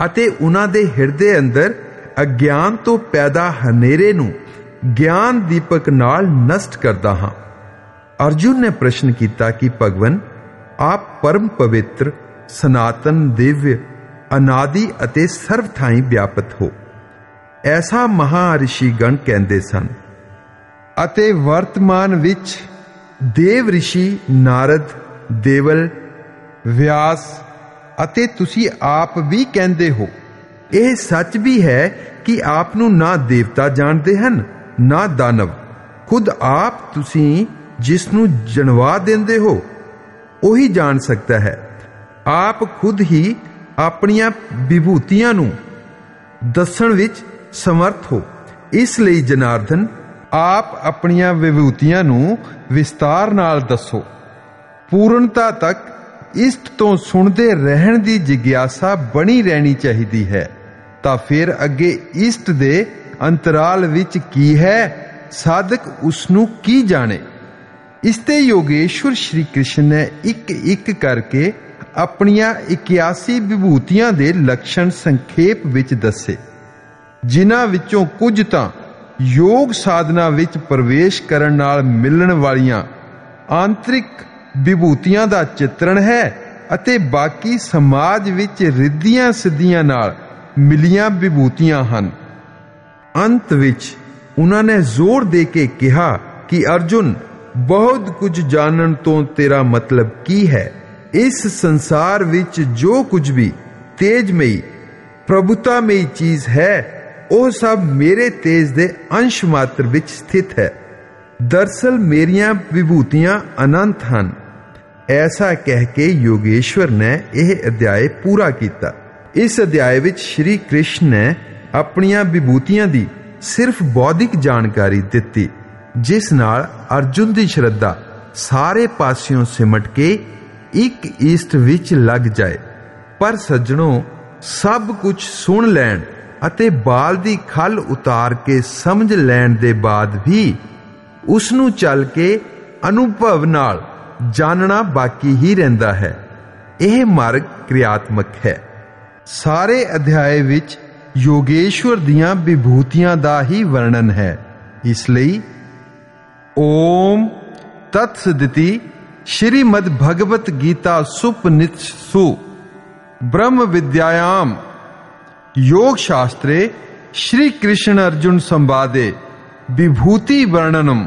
ਅਤੇ ਉਹਨਾਂ ਦੇ ਹਿਰਦੇ ਅੰਦਰ ਅਗਿਆਨ ਤੋਂ ਪੈਦਾ ਹਨੇਰੇ ਨੂੰ ਗਿਆਨ ਦੀਪਕ ਨਾਲ ਨਸ਼ਟ ਕਰਦਾ ਹਾਂ। ਅਰਜੁਨ ਨੇ ਪ੍ਰਸ਼ਨ ਕੀਤਾ ਕਿ ਭਗਵਨ, ਆਪ ਪਰਮ ਪਵਿੱਤਰ, ਸਨਾਤਨ ਦਿਵਯ, ਅਨਾਦੀ ਅਤੇ ਸਰਵ ਥਾਈ ਵਿਆਪਤ ਹੋ। ਐਸਾ ਮਹਾਰਿਸ਼ੀ ਗਣ ਕਹਿੰਦੇ ਸਨ। ਅਤੇ ਵਰਤਮਾਨ ਵਿੱਚ ਦੇਵ ਰਿਸ਼ੀ ਨਾਰਦ, ਦੇਵਲ, ਵਿਆਸ ਅਤੇ ਤੁਸੀਂ ਆਪ ਵੀ ਕਹਿੰਦੇ ਹੋ। ਇਹ ਸੱਚ ਵੀ ਹੈ ਕਿ ਆਪ ਨੂੰ ਨਾ ਦੇਵਤਾ ਜਾਣਦੇ ਹਨ, ਨਾ ਦਾਨਵ। ਖੁਦ ਆਪ ਤੁਸੀਂ ਜਿਸ ਨੂੰ ਜਨਵਾ ਦਿੰਦੇ ਹੋ, ਉਹੀ ਜਾਣ ਸਕਦਾ ਹੈ। ਆਪ ਖੁਦ ਹੀ ਆਪਣੀਆਂ ਵਿਭੂਤੀਆਂ ਨੂੰ ਦੱਸਣ ਵਿੱਚ ਸਮਰਥ ਹੋ। ਇਸ ਲਈ ਜਨਾਰਦਨ, ਆਪ ਆਪਣੀਆਂ ਵਿਭੂਤੀਆਂ ਨੂੰ ਵਿਸਤਾਰ ਨਾਲ ਦੱਸੋ। ਪੂਰਨਤਾ ਤੱਕ ਇਸਤ ਤੋਂ ਸੁਣਦੇ ਰਹਿਣ ਦੀ ਜਿਗਿਆਸਾ ਬਣੀ ਰਹਿਣੀ ਚਾਹੀਦੀ ਹੈ। ਤਾਂ ਫਿਰ ਅੱਗੇ ਇਸ਼ਟ ਦੇ ਅੰਤਰਾਲ ਵਿੱਚ ਕੀ ਹੈ? ਸਾਧਕ ਉਸ ਨੂੰ ਕੀ ਜਾਣੇ? ਇਸ ਤੇ ਯੋਗੇਸ਼ਵਰ ਸ਼੍ਰੀ ਕ੍ਰਿਸ਼ਨ ਨੇ ਇੱਕ ਇੱਕ ਕਰਕੇ ਆਪਣੀਆਂ 81 ਵਿਭੂਤੀਆਂ ਦੇ ਲੱਛਣ ਸੰਖੇਪ ਵਿੱਚ ਦੱਸੇ। ਜਿਨ੍ਹਾਂ ਵਿੱਚੋਂ ਕੁਝ ਤਾਂ ਯੋਗ ਸਾਧਨਾ ਵਿੱਚ ਪ੍ਰਵੇਸ਼ ਕਰਨ ਨਾਲ ਮਿਲਣ ਵਾਲੀਆਂ ਆਂਤਰਿਕ ਵਿਭੂਤੀਆਂ ਦਾ ਚਿੱਤਰਣ ਹੈ ਅਤੇ ਬਾਕੀ ਸਮਾਜ ਵਿੱਚ ਰਿੱਧੀਆਂ ਸਿੱਧੀਆਂ ਨਾਲ ਮਿਲੀਆਂ ਵਿਭੂਤੀਆਂ ਹਨ। ਅੰਤ ਵਿੱਚ ਉਹਨਾਂ ਨੇ ਜ਼ੋਰ ਦੇ ਕੇ ਕਿਹਾ ਕਿ, ਅਰਜੁਨ, ਬਹੁਤ ਕੁਝ ਜਾਣਨ ਤੋਂ ਤੇਰਾ ਮਤਲਬ ਕੀ ਹੈ? ਇਸ ਸੰਸਾਰ ਵਿੱਚ ਜੋ ਕੁਝ ਵੀ ਤੇਜਮਈ, ਪ੍ਰਭੁਤਾਮਈ ਚੀਜ਼ ਹੈ, ਉਹ ਸਭ ਮੇਰੇ ਤੇਜ ਦੇ ਅੰਸ਼ ਮਾਤਰ ਵਿੱਚ ਸਥਿਤ ਹੈ। ਦਰਸਲ ਮੇਰੀਆਂ ਵਿਭੂਤੀਆਂ ਅਨੰਤ ਹਨ। ਐਸਾ ਕਹਿ ਕੇ ਯੋਗੇਸ਼ਵਰ ਨੇ ਇਹ ਅਧਿਆਇ ਪੂਰਾ ਕੀਤਾ। ਇਸ ਅਧਿਆਇ ਵਿੱਚ ਸ਼੍ਰੀ ਕ੍ਰਿਸ਼ਨ ਨੇ ਆਪਣੀਆਂ ਵਿਭੂਤੀਆਂ ਦੀ ਸਿਰਫ ਬੌਧਿਕ ਜਾਣਕਾਰੀ ਦਿੱਤੀ, ਜਿਸ ਨਾਲ ਅਰਜੁਨ ਦੀ ਸ਼ਰਧਾ ਸਾਰੇ ਪਾਸਿਓਂ ਸਿਮਟ ਕੇ ਇੱਕ ਈਸਟ ਵਿੱਚ ਲੱਗ ਜਾਏ। ਪਰ ਸੱਜਣੋ, ਸਭ ਕੁਝ ਸੁਣ ਲੈਣ ਅਤੇ ਬਾਲ ਦੀ ਖਲ ਉਤਾਰ ਕੇ ਸਮਝ ਲੈਣ ਦੇ ਬਾਅਦ ਵੀ ਉਸ ਨੂੰ ਚੱਲ ਕੇ ਅਨੁਭਵ ਨਾਲ ਜਾਣਨਾ ਬਾਕੀ ਹੀ ਰਹਿੰਦਾ ਹੈ। ਇਹ ਮਾਰਗ ਕਿਰਿਆਤਮਕ ਹੈ। ਸਾਰੇ ਅਧਿਆਏ ਵਿੱਚ ਯੋਗੇਸ਼ਵਰ ਦੀਆਂ ਵਿਭੂਤੀਆਂ ਦਾ ਹੀ ਵਰਣਨ ਹੈ ਇਸ ਲਈ ਓਮ ਤਤ ਸਦਿਤੀ ਸ਼੍ਰੀਮਦ ਭਗਵਤ ਗੀਤਾ ਸੁਪਨਿਤਸु ब्रह्म विद्यायाम योग शास्त्रे श्री कृष्ण अर्जुन संवादे विभूति वर्णनम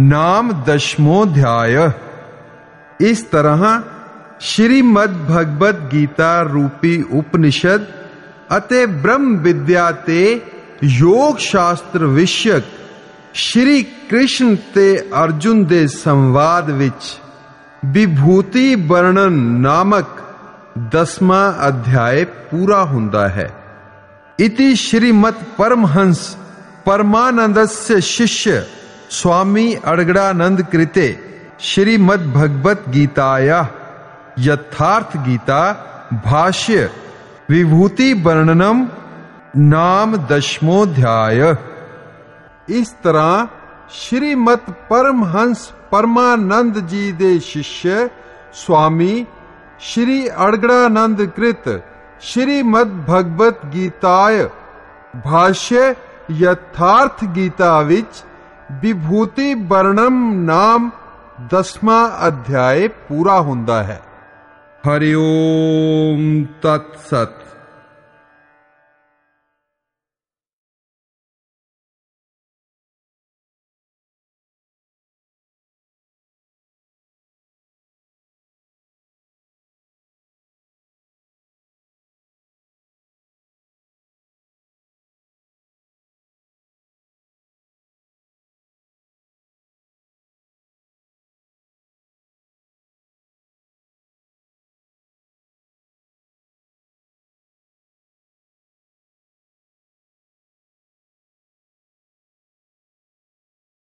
नाम दशमोध्याय इस तरह ਸ਼੍ਰੀਮਦ ਭਗਵਦ ਗੀਤਾ ਰੂਪੀ ਉਪਨਿਸ਼ਦ ਅਤੇ ਬ੍ਰਹਮ ਵਿਦਿਆ ਤੇ ਯੋਗ ਸ਼ਾਸਤਰ ਵਿਸ਼ਕ ਸ਼੍ਰੀ ਕ੍ਰਿਸ਼ਨ ਤੇ ਅਰਜੁਨ ਦੇ ਸੰਵਾਦ ਵਿੱਚ ਵਿਭੂਤੀ ਵਰਣਨ ਨਾਮਕ 10ਵਾਂ ਅਧਿਆਇ ਪੂਰਾ ਹੁੰਦਾ ਹੈ ਇਤੀ ਸ਼੍ਰੀਮਤ ਪਰਮਹੰਸ ਪਰਮਾਨੰਦस्य शिष्य स्वामी अड़गड़ानंद कृते श्रीमद्भगवत गीताया यथार्थ गीता भाष्य, विभूति वर्णनम नाम दशमोध्याय। इस तरह श्रीमत परमहंस परमानंद जी दे शिष्य, स्वामी श्री अड़गड़ानंद कृत श्रीमद भगवत गीताय भाष्य यथार्थ गीता विच विभूति वर्णम नाम दसवा अध्याय पूरा ਹੁੰਦਾ है। ਹਰਿ ਓਮ ਤਤ ਸਤ